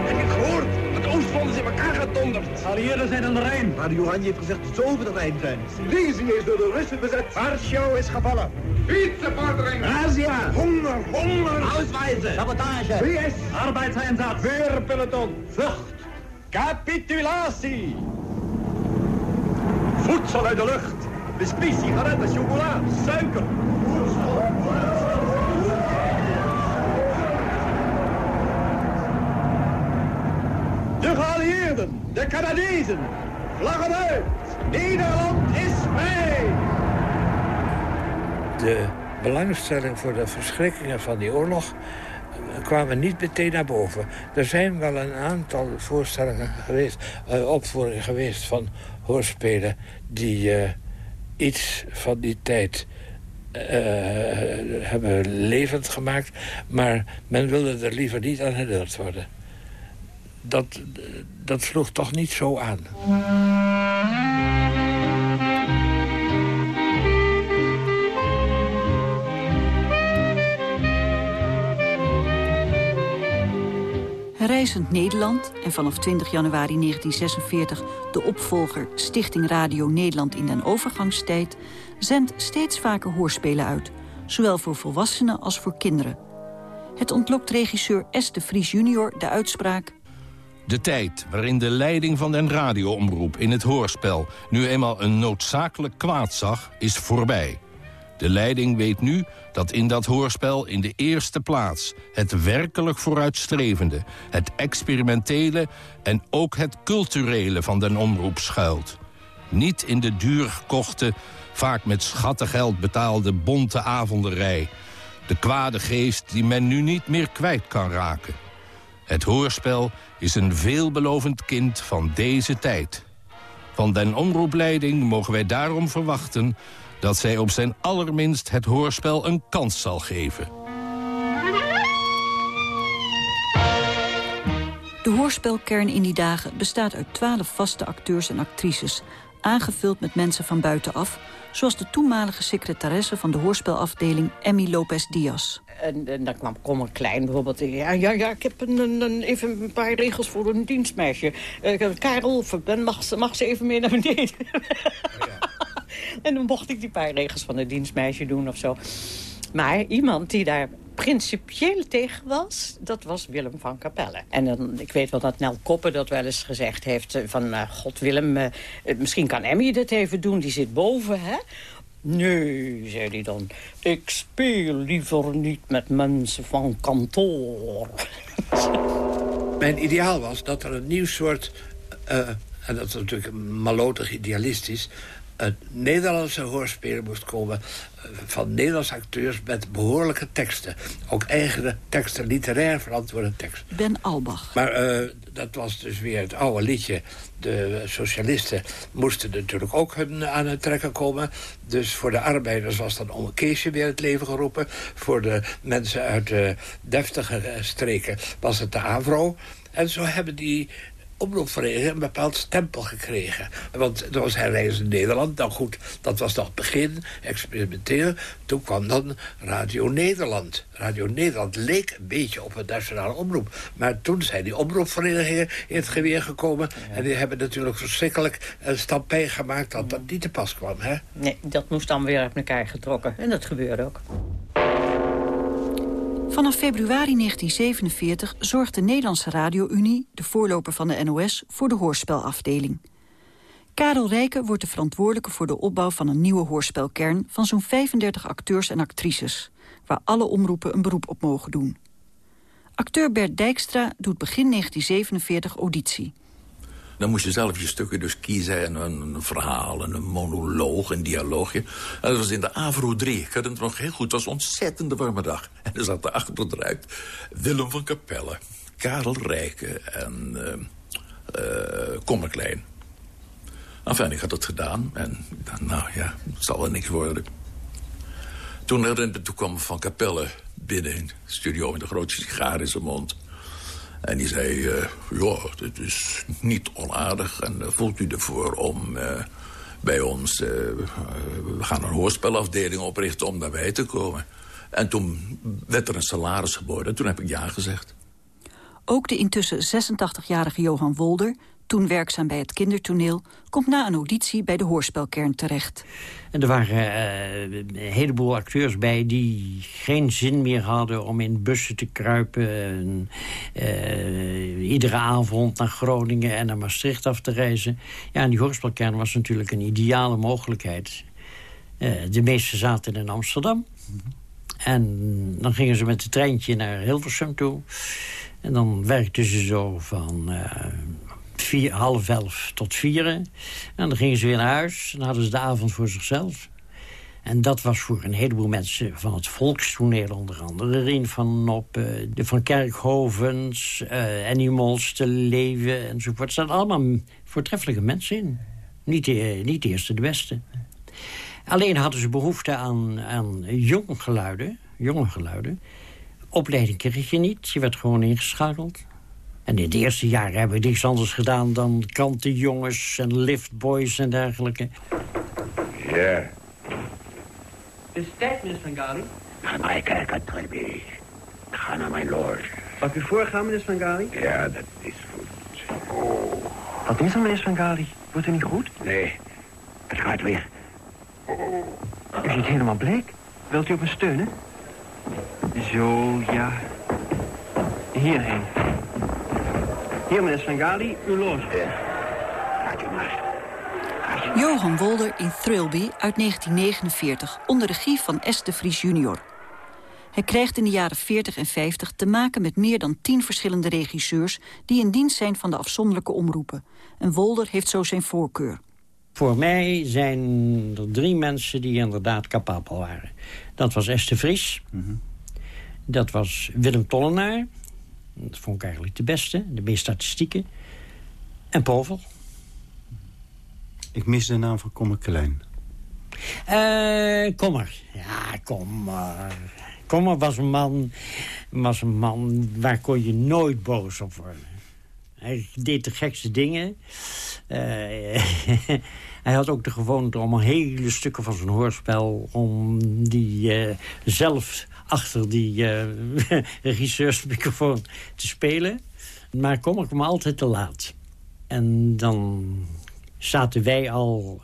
Heb je gehoord? Het Oostfront is in elkaar gedonderd. Alliëren zijn aan de Rijn. Maar Johan heeft gezegd dat ze over de Rijn zijn. Silesië is door de Russen bezet. Warschau is gevallen. Fietsevordering. Azië. Honger, honger. Auswijzen. Sabotage. VS. Arbeidseinsatz. Weerpeloton. Vlucht. Capitulatie. Voedsel uit de lucht. Biscuit, sigaretten, chocola, suiker. De geallieerden, de Canadezen, vlaggen uit. Nederland is vrij. De belangstelling voor de verschrikkingen van die oorlog kwamen niet meteen naar boven. Er zijn wel een aantal voorstellingen geweest, uh, opvoeringen geweest van hoorspelen die uh, iets van die tijd uh, hebben levend gemaakt, maar men wilde er liever niet aan herinnerd worden. Dat, dat sloeg toch niet zo aan. Reizend Nederland en vanaf 20 januari 1946 de opvolger Stichting Radio Nederland in den overgangstijd... zendt steeds vaker hoorspelen uit, zowel voor volwassenen als voor kinderen. Het ontlokt regisseur S. de Vries junior de uitspraak... De tijd waarin de leiding van den radioomroep in het hoorspel... nu eenmaal een noodzakelijk kwaad zag, is voorbij. De leiding weet nu dat in dat hoorspel in de eerste plaats... het werkelijk vooruitstrevende, het experimentele... en ook het culturele van den omroep schuilt. Niet in de duur gekochte, vaak met schattengeld betaalde bonte avonderij. De kwade geest die men nu niet meer kwijt kan raken. Het hoorspel is een veelbelovend kind van deze tijd. Van den omroepleiding mogen wij daarom verwachten dat zij op zijn allerminst het hoorspel een kans zal geven. De hoorspelkern in die dagen bestaat uit twaalf vaste acteurs en actrices... aangevuld met mensen van buitenaf... zoals de toenmalige secretaresse van de hoorspelafdeling Emmy Lopez Diaz. En, en, dan kwam Kommer Klein bijvoorbeeld. Ja, ja, ja ik heb een, een, even een paar regels voor een dienstmeisje. Uh, Karel, mag, ze, mag ze even mee naar beneden? En dan mocht ik die paar regels van het dienstmeisje doen of zo. Maar iemand die daar principieel tegen was, dat was Willem van Capelle. En dan, ik weet wel dat Nel Koppen dat wel eens gezegd heeft... Eh, van, uh, god Willem, uh, misschien kan Emmy dit even doen, die zit boven, hè? Nee, zei hij dan, ik speel liever niet met mensen van kantoor. Mijn ideaal was dat er een nieuw soort... en dat is natuurlijk malotig idealistisch een Nederlandse hoorspelen moest komen... Eh, van Nederlandse acteurs met behoorlijke teksten. Ook eigen teksten, literair verantwoorde teksten. Ben Albach. Maar uh, dat was dus weer het oude liedje. De socialisten moesten natuurlijk ook hun aan het trekken komen. Dus voor de arbeiders was dan Ome Keesje weer het leven geroepen. Voor de mensen uit de deftige streken was het de AVRO. En zo hebben die omroepvereniging een bepaald stempel gekregen. Want er was herreizen in Nederland. Nou goed, dat was nog begin, experimenteren. Toen kwam dan Radio Nederland. Radio Nederland leek een beetje op een nationale omroep. Maar toen zijn die omroepverenigingen in het geweer gekomen. En die hebben natuurlijk verschrikkelijk een stampij gemaakt dat dat niet te pas kwam. Hè? Nee, dat moest dan weer uit elkaar getrokken. En dat gebeurde ook. Vanaf februari 1947 zorgt de Nederlandse Radio-Unie, de voorloper van de NOS, voor de hoorspelafdeling. Karel Rijken wordt de verantwoordelijke voor de opbouw van een nieuwe hoorspelkern van zo'n 35 acteurs en actrices, waar alle omroepen een beroep op mogen doen. Acteur Bert Dijkstra doet begin 1947 auditie. Dan moest je zelf je stukken dus kiezen. En een, verhaal, en een monoloog, een dialoogje. En dat was in de Avro 3. Ik had het nog heel goed. Het was een ontzettende warme dag. En er zat achter eruit Willem van Capelle, Karel Rijken en uh, uh, Kommerklein. Enfin, ik had het gedaan. En nou ja, het zal wel niks worden. Toen herinnerde toen kwam Van Capelle binnen studio... met een grote sigaar in zijn mond. En die zei, uh, ja, dit is niet onaardig. En uh, voelt u ervoor om uh, bij ons... we gaan een hoorspelafdeling oprichten om daarbij te komen. En toen werd er een salaris geboden. En toen heb ik ja gezegd. Ook de intussen 86-jarige Johan Wolder toen werkzaam bij het kindertoneel... komt na een auditie bij de hoorspelkern terecht. En er waren uh, een heleboel acteurs bij die geen zin meer hadden... om in bussen te kruipen. En, uh, iedere avond naar Groningen en naar Maastricht af te reizen. Ja, en die hoorspelkern was natuurlijk een ideale mogelijkheid. Uh, de meeste zaten in Amsterdam. En dan gingen ze met het treintje naar Hilversum toe... En dan werkten ze zo van vier, half elf tot vieren. En dan gingen ze weer naar huis en hadden ze de avond voor zichzelf. En dat was voor een heleboel mensen van het volkstoneel onder andere. Rien van Nop, de Van Kerkhovens, uh, Animals, te Leven enzovoort. Er staan allemaal voortreffelijke mensen in. Niet de, niet de eerste, de beste. Alleen hadden ze behoefte aan, aan jonge geluiden, jonge geluiden. Opleiding kreeg je niet, je werd gewoon ingeschakeld. En in het eerste jaar hebben we niks anders gedaan dan krantenjongens en liftboys en dergelijke. Ja. Is het tijd, meneer Van Gali? Naar mij kijken, Trebi. Ga naar mijn loge. Mag u voorgaan, meneer Van Gali? Ja, dat is goed. Oh. Wat is er, meneer Van Gali? Wordt u niet goed? Nee, het gaat weer. Oh. U ziet helemaal bleek. Wilt u op me steunen? Zo, ja. Hierheen. Hier, meneer Svengali, uw loge. Gaat u maar. Johan Wolder in Thrillby uit 1949, onder regie van S. de Vries junior. Hij krijgt in de jaren 40 en 50 te maken met meer dan tien verschillende regisseurs... die in dienst zijn van de afzonderlijke omroepen. En Wolder heeft zo zijn voorkeur. Voor mij zijn er drie mensen die inderdaad capabel waren. Dat was S. de Vries. Dat was Willem Tollenaar. Dat vond ik eigenlijk de beste, de meest statistieke. En Povel. Ik mis de naam van Kommer Klein. Uh, Kommer. Ja, Kommer. Kommer was een man, was een man waar kon je nooit boos op worden. Hij deed de gekste dingen. Uh, hij had ook de gewoonte om hele stukken van zijn hoorspel... om die uh, zelf achter die uh, regisseursmicrofoon te spelen. Maar kom ik altijd te laat. En dan zaten wij al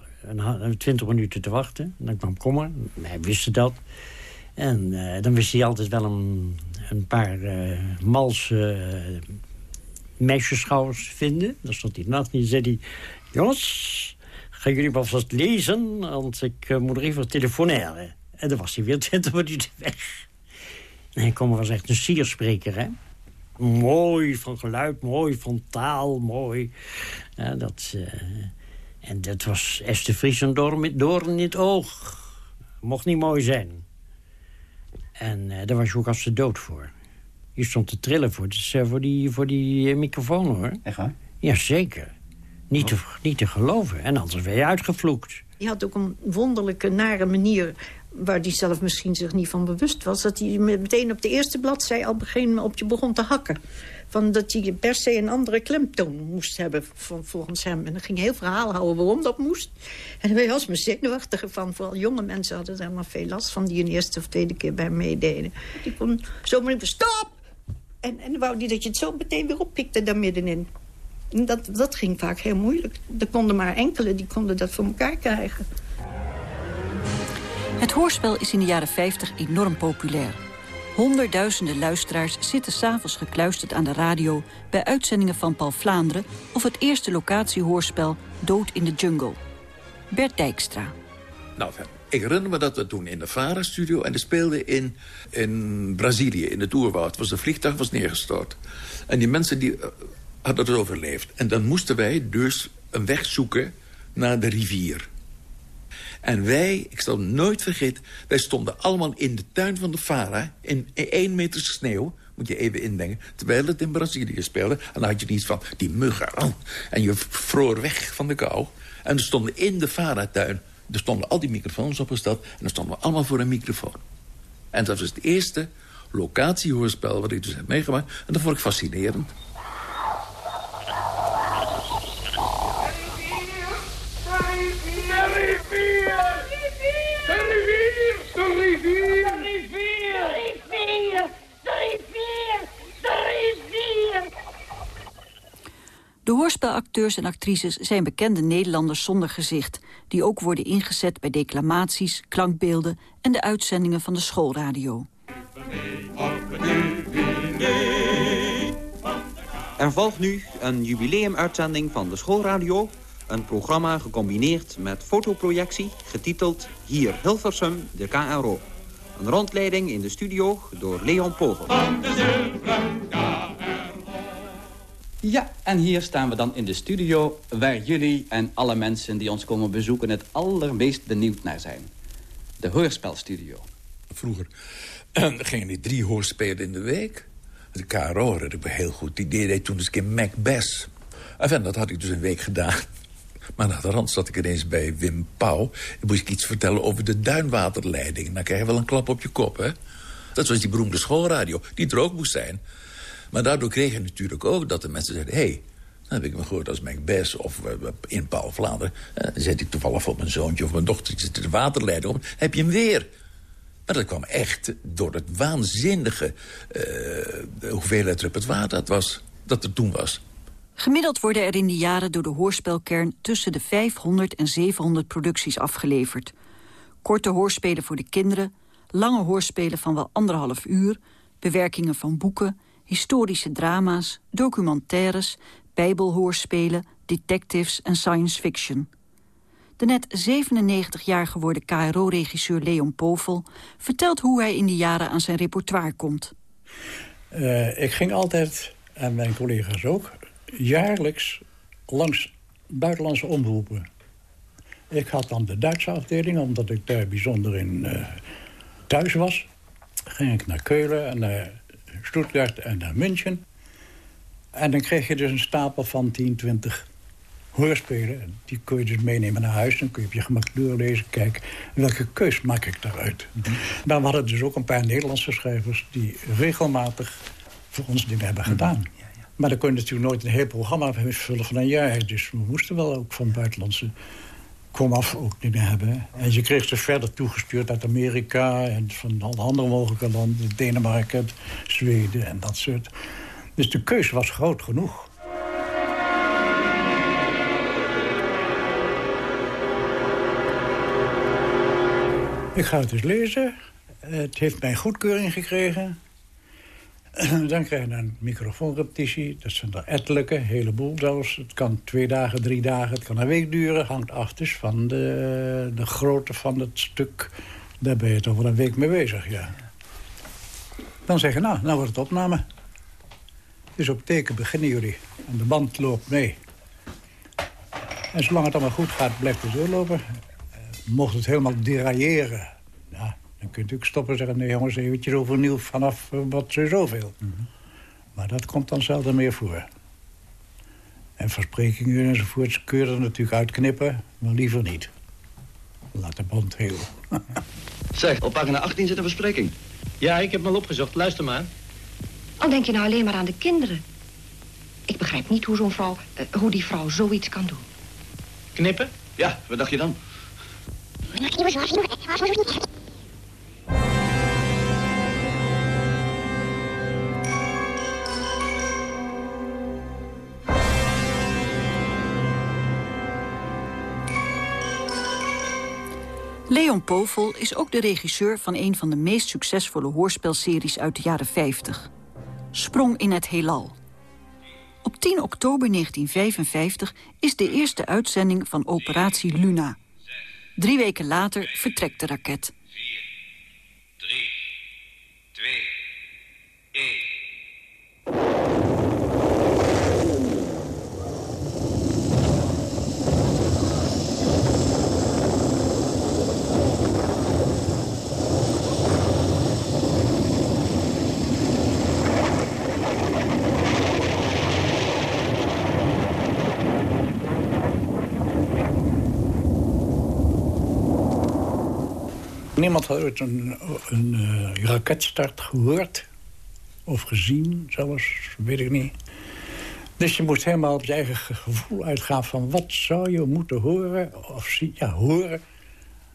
twintig minuten te wachten. Dan kwam Kommer, wij wisten dat. En uh, dan wist hij altijd wel een, een paar uh, malse uh, meisjeschouwers vinden. Dan stond hij nacht en zei hij... Jongens, gaan jullie maar vast lezen, want ik moet er even telefoneren. En dan was hij weer twintig minuten weg. Nee, Kommer was echt een sierspreker, hè? Mooi van geluid, mooi van taal, mooi. Ja, dat, uh, en dat was Esther Vries een doorn in het oog. Mocht niet mooi zijn. En uh, daar was je ook als de dood voor. Je stond te trillen voor, dus, uh, voor die, voor die microfoon, hoor. Echt waar? Jazeker. Niet, te, niet te geloven. En anders werd je uitgevloekt. Je had ook een wonderlijke, nare manier waar hij zelf misschien zich niet van bewust was... dat hij meteen op de eerste bladzij al begin, op je begon te hakken. Van dat hij per se een andere klemtoon moest hebben, volgens hem. En dan ging heel verhaal houden waarom dat moest. En daar was me zenuwachtig van. Vooral jonge mensen hadden er helemaal veel last van... die een eerste of tweede keer bij meededen. Die kon zomaar stop! En, en wou die dat je het zo meteen weer oppikte daar middenin. En dat, dat ging vaak heel moeilijk. Er konden maar enkele die konden dat voor elkaar krijgen. Het hoorspel is in de jaren 50 enorm populair. Honderdduizenden luisteraars zitten s'avonds gekluisterd aan de radio... bij uitzendingen van Paul Vlaanderen... of het eerste locatiehoorspel Dood in de Jungle. Bert Dijkstra. Nou, ik herinner me dat we toen in de VARA-studio... en de speelden in, in Brazilië, in het oerwoud. Was een vliegtuig was neergestort. En die mensen die, uh, hadden het overleefd. En dan moesten wij dus een weg zoeken naar de rivier. En wij, ik zal het nooit vergeten... wij stonden allemaal in de tuin van de Fara... in één meter sneeuw, moet je even indenken... terwijl het in Brazilië speelde. En dan had je iets van, die muggen. Oh, en je vroor weg van de kou. En er stonden in de Fara-tuin... er stonden al die microfoons opgesteld... en dan stonden we allemaal voor een microfoon. En dat was het eerste locatiehoorspel wat ik dus heb meegemaakt. En dat vond ik fascinerend. De hoorspelacteurs en actrices zijn bekende Nederlanders zonder gezicht... die ook worden ingezet bij declamaties, klankbeelden... en de uitzendingen van de schoolradio. Er volgt nu een jubileumuitzending van de schoolradio... een programma gecombineerd met fotoprojectie... getiteld Hier Hilversum, de KRO. Een rondleiding in de studio door Leon Povel. Ja, en hier staan we dan in de studio... waar jullie en alle mensen die ons komen bezoeken... het allermeest benieuwd naar zijn. De hoorspelstudio. Vroeger gingen die drie hoorspelen in de week. De KRO dat ik heel goed. Die deed toen eens een keer Macbeth. En dat had ik dus een week gedaan. Maar na de rand zat ik ineens bij Wim Pauw. En moest ik iets vertellen over de duinwaterleiding. Dan krijg je wel een klap op je kop, hè? Dat was die beroemde schoolradio, die er ook moest zijn. Maar daardoor kreeg je natuurlijk ook dat de mensen zeiden... hey, dan heb ik me gehoord als Macbeth of uh, in Paul Vlaanderen. Uh, dan zet ik toevallig op mijn zoontje of mijn dochtertje de waterleiding op. heb je hem weer. Maar dat kwam echt door het waanzinnige uh, hoeveelheid water dat, was, dat er toen was. Gemiddeld worden er in die jaren door de hoorspelkern... tussen de 500 en 700 producties afgeleverd. Korte hoorspelen voor de kinderen, lange hoorspelen van wel anderhalf uur... bewerkingen van boeken, historische drama's, documentaires... bijbelhoorspelen, detectives en science fiction. De net 97 jaar geworden KRO-regisseur Leon Povel... vertelt hoe hij in die jaren aan zijn repertoire komt. Uh, ik ging altijd, en mijn collega's ook jaarlijks langs buitenlandse omroepen. Ik had dan de Duitse afdeling, omdat ik daar bijzonder in uh, thuis was. Ging ik naar Keulen en naar Stuttgart en naar München. En dan kreeg je dus een stapel van 10, 20 hoorspelen. Die kun je dus meenemen naar huis. Dan kun je op je gemak doorlezen. Kijken, welke keus maak ik daaruit? Mm -hmm. Dan hadden we dus ook een paar Nederlandse schrijvers... die regelmatig voor ons dingen hebben gedaan. Maar dan kun je natuurlijk nooit een heel programma vullen van een jaar. Dus we moesten wel ook van buitenlandse komaf ook dingen hebben. En je kreeg ze verder toegestuurd uit Amerika... en van alle andere mogelijke landen. Denemarken, Zweden en dat soort. Dus de keuze was groot genoeg. Ik ga het dus lezen. Het heeft mijn goedkeuring gekregen. Dan krijg je een microfoonrepetitie. Dat zijn er ettelijke, een heleboel zelfs. Het kan twee dagen, drie dagen, het kan een week duren. Hangt af dus van de, de grootte van het stuk. Daar ben je toch wel een week mee bezig, ja. Dan zeg je, nou, nou wordt het opname. Dus op teken beginnen jullie. En de band loopt mee. En zolang het allemaal goed gaat, blijft het doorlopen. Mocht het helemaal derailleren... dan kun je natuurlijk stoppen en zeggen... nee jongens, eventjes overnieuw vanaf uh, wat zoveel. Mm -hmm. Maar dat komt dan zelden meer voor. En versprekingen enzovoort kun je er natuurlijk uitknippen... maar liever niet. Laat de band heel. zeg, op pagina 18 zit een verspreking. Ja, ik heb hem al opgezocht. Luister maar. Al denk je nou alleen maar aan de kinderen. Ik begrijp niet hoe zo'n vrouw, uh, hoe die vrouw zoiets kan doen. Knippen? Ja, wat dacht je dan? Leon Povel is ook de regisseur van een van de meest succesvolle hoorspelseries uit de jaren 50. Sprong in het heelal. Op 10 oktober 1955 is de eerste uitzending van Operatie Luna. Drie weken later vertrekt de raket. Niemand had ooit een, een uh, raketstart gehoord. Of gezien zelfs, weet ik niet. Dus je moest helemaal op je eigen gevoel uitgaan van... wat zou je moeten horen, of ja, horen...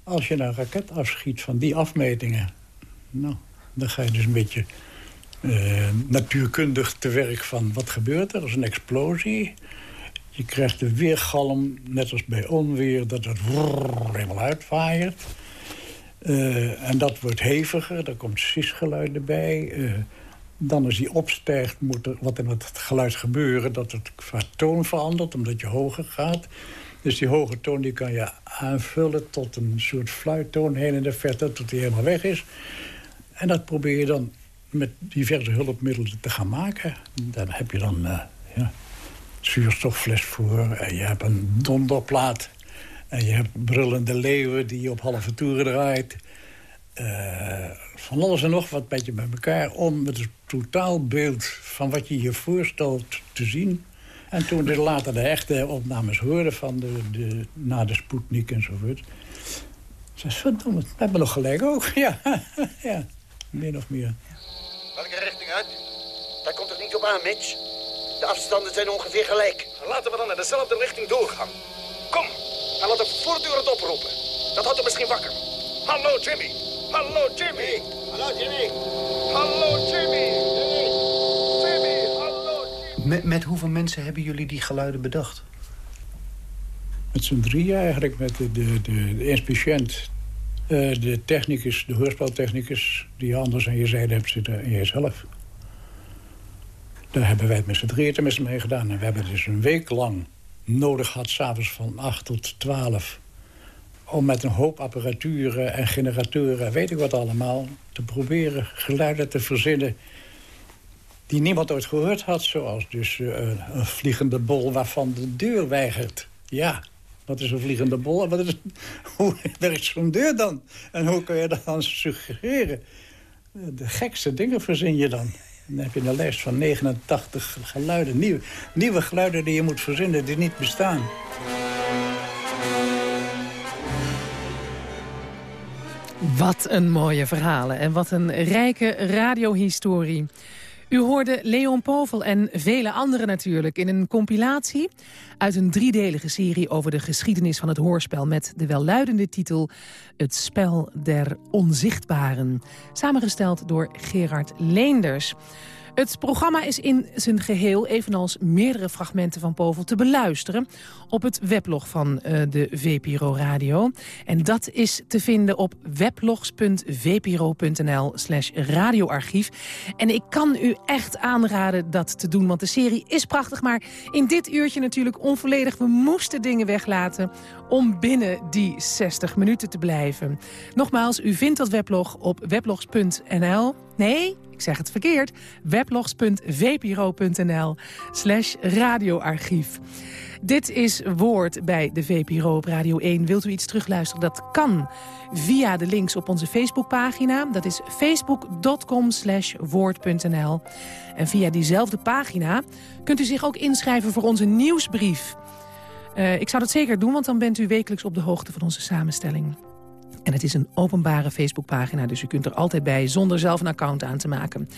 als je een raket afschiet van die afmetingen. Nou, dan ga je dus een beetje uh, natuurkundig te werk van... wat gebeurt er? Er is een explosie. Je krijgt de weergalm, net als bij onweer... dat het helemaal uitwaaiert. Uh, en dat wordt heviger, daar komt sisgeluiden bij... Uh, dan als die opstijgt, moet er wat in het geluid gebeuren... dat het qua toon verandert, omdat je hoger gaat. Dus die hoge toon die kan je aanvullen tot een soort fluittoon... heen in de verte, tot die helemaal weg is. En dat probeer je dan met diverse hulpmiddelen te gaan maken. Dan heb je dan uh, ja, zuurstoffles voor... en je hebt een donderplaat... en je hebt brullende leeuwen die je op halve toeren draait... Uh, van alles en nog wat beetje bij elkaar... om het totaalbeeld van wat je je voorstelt te zien. En toen de later de echte opnames hoorden van de, de, na de Sputnik enzovoort... zei verdomme, we hebben nog gelijk ook. Ja, ja, min of meer. Welke richting uit? Daar komt het niet op aan, Mitch. De afstanden zijn ongeveer gelijk. Laten we dan in dezelfde richting doorgaan. Kom, en laten we voortdurend oproepen. Dat houdt hem misschien wakker. Hallo, Jimmy. Hallo, Jimmy. Hallo, Jimmy. Hallo, Jimmy. Jimmy, hallo, Jimmy. Met, met hoeveel mensen hebben jullie die geluiden bedacht? Met z'n drieën eigenlijk. Met de, de, de, de inspiciënt, uh, de technicus, de hoorspeltechnicus... die je anders aan je zijde hebt zitten en jijzelf. Daar hebben wij het met z'n drieën tenminste mee gedaan. En we hebben dus een week lang nodig gehad... s'avonds van 8 tot 12 om met een hoop apparaturen en generatoren... weet ik wat allemaal, te proberen geluiden te verzinnen... die niemand ooit gehoord had. Zoals dus uh, een vliegende bol waarvan de deur weigert. Ja, wat is een vliegende bol? Wat is, hoe werkt zo'n deur dan? En hoe kun je dat dan suggereren? De gekste dingen verzin je dan. Dan heb je een lijst van 89 geluiden. Nieuwe, nieuwe geluiden die je moet verzinnen die niet bestaan. Wat een mooie verhalen en wat een rijke radiohistorie. U hoorde Leon Povel en vele anderen natuurlijk in een compilatie... uit een driedelige serie over de geschiedenis van het hoorspel... met de welluidende titel Het Spel der Onzichtbaren. Samengesteld door Gerard Leenders. Het programma is in zijn geheel, evenals meerdere fragmenten van Povel, te beluisteren op het weblog van uh, de VPRO Radio. En dat is te vinden op weblogs.vpro.nl slash radioarchief. En ik kan u echt aanraden dat te doen, want de serie is prachtig. Maar in dit uurtje natuurlijk onvolledig. We moesten dingen weglaten om binnen die 60 minuten te blijven. Nogmaals, u vindt dat weblog op weblogs.nl. Nee, ik zeg het verkeerd. weblogs.vpro.nl slash radioarchief. Dit is Woord bij de VPRO op Radio 1. Wilt u iets terugluisteren? Dat kan via de links op onze Facebookpagina. Dat is facebook.com slash woord.nl. En via diezelfde pagina kunt u zich ook inschrijven voor onze nieuwsbrief. Uh, ik zou dat zeker doen, want dan bent u wekelijks op de hoogte van onze samenstelling. En het is een openbare Facebookpagina, dus u kunt er altijd bij... zonder zelf een account aan te maken.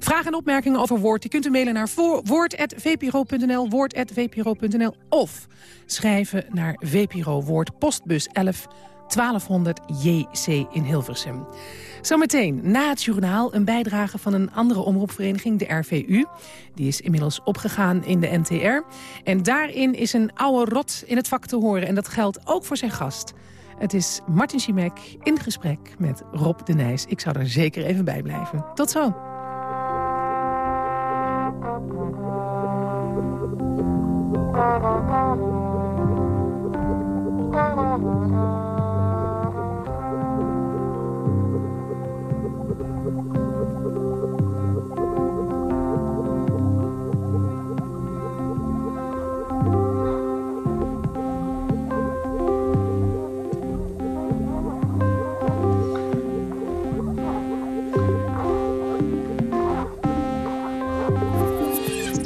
Vragen en opmerkingen over Woord, die kunt u mailen naar woord.vpro.nl... woord.vpro.nl of schrijven naar VPRO Woord, postbus 11 1200 JC in Hilversum. Zometeen na het journaal een bijdrage van een andere omroepvereniging, de RVU. Die is inmiddels opgegaan in de NTR. En daarin is een oude rot in het vak te horen. En dat geldt ook voor zijn gast... Het is Martin Schimek in gesprek met Rob de Nijs. Ik zou er zeker even bij blijven. Tot zo.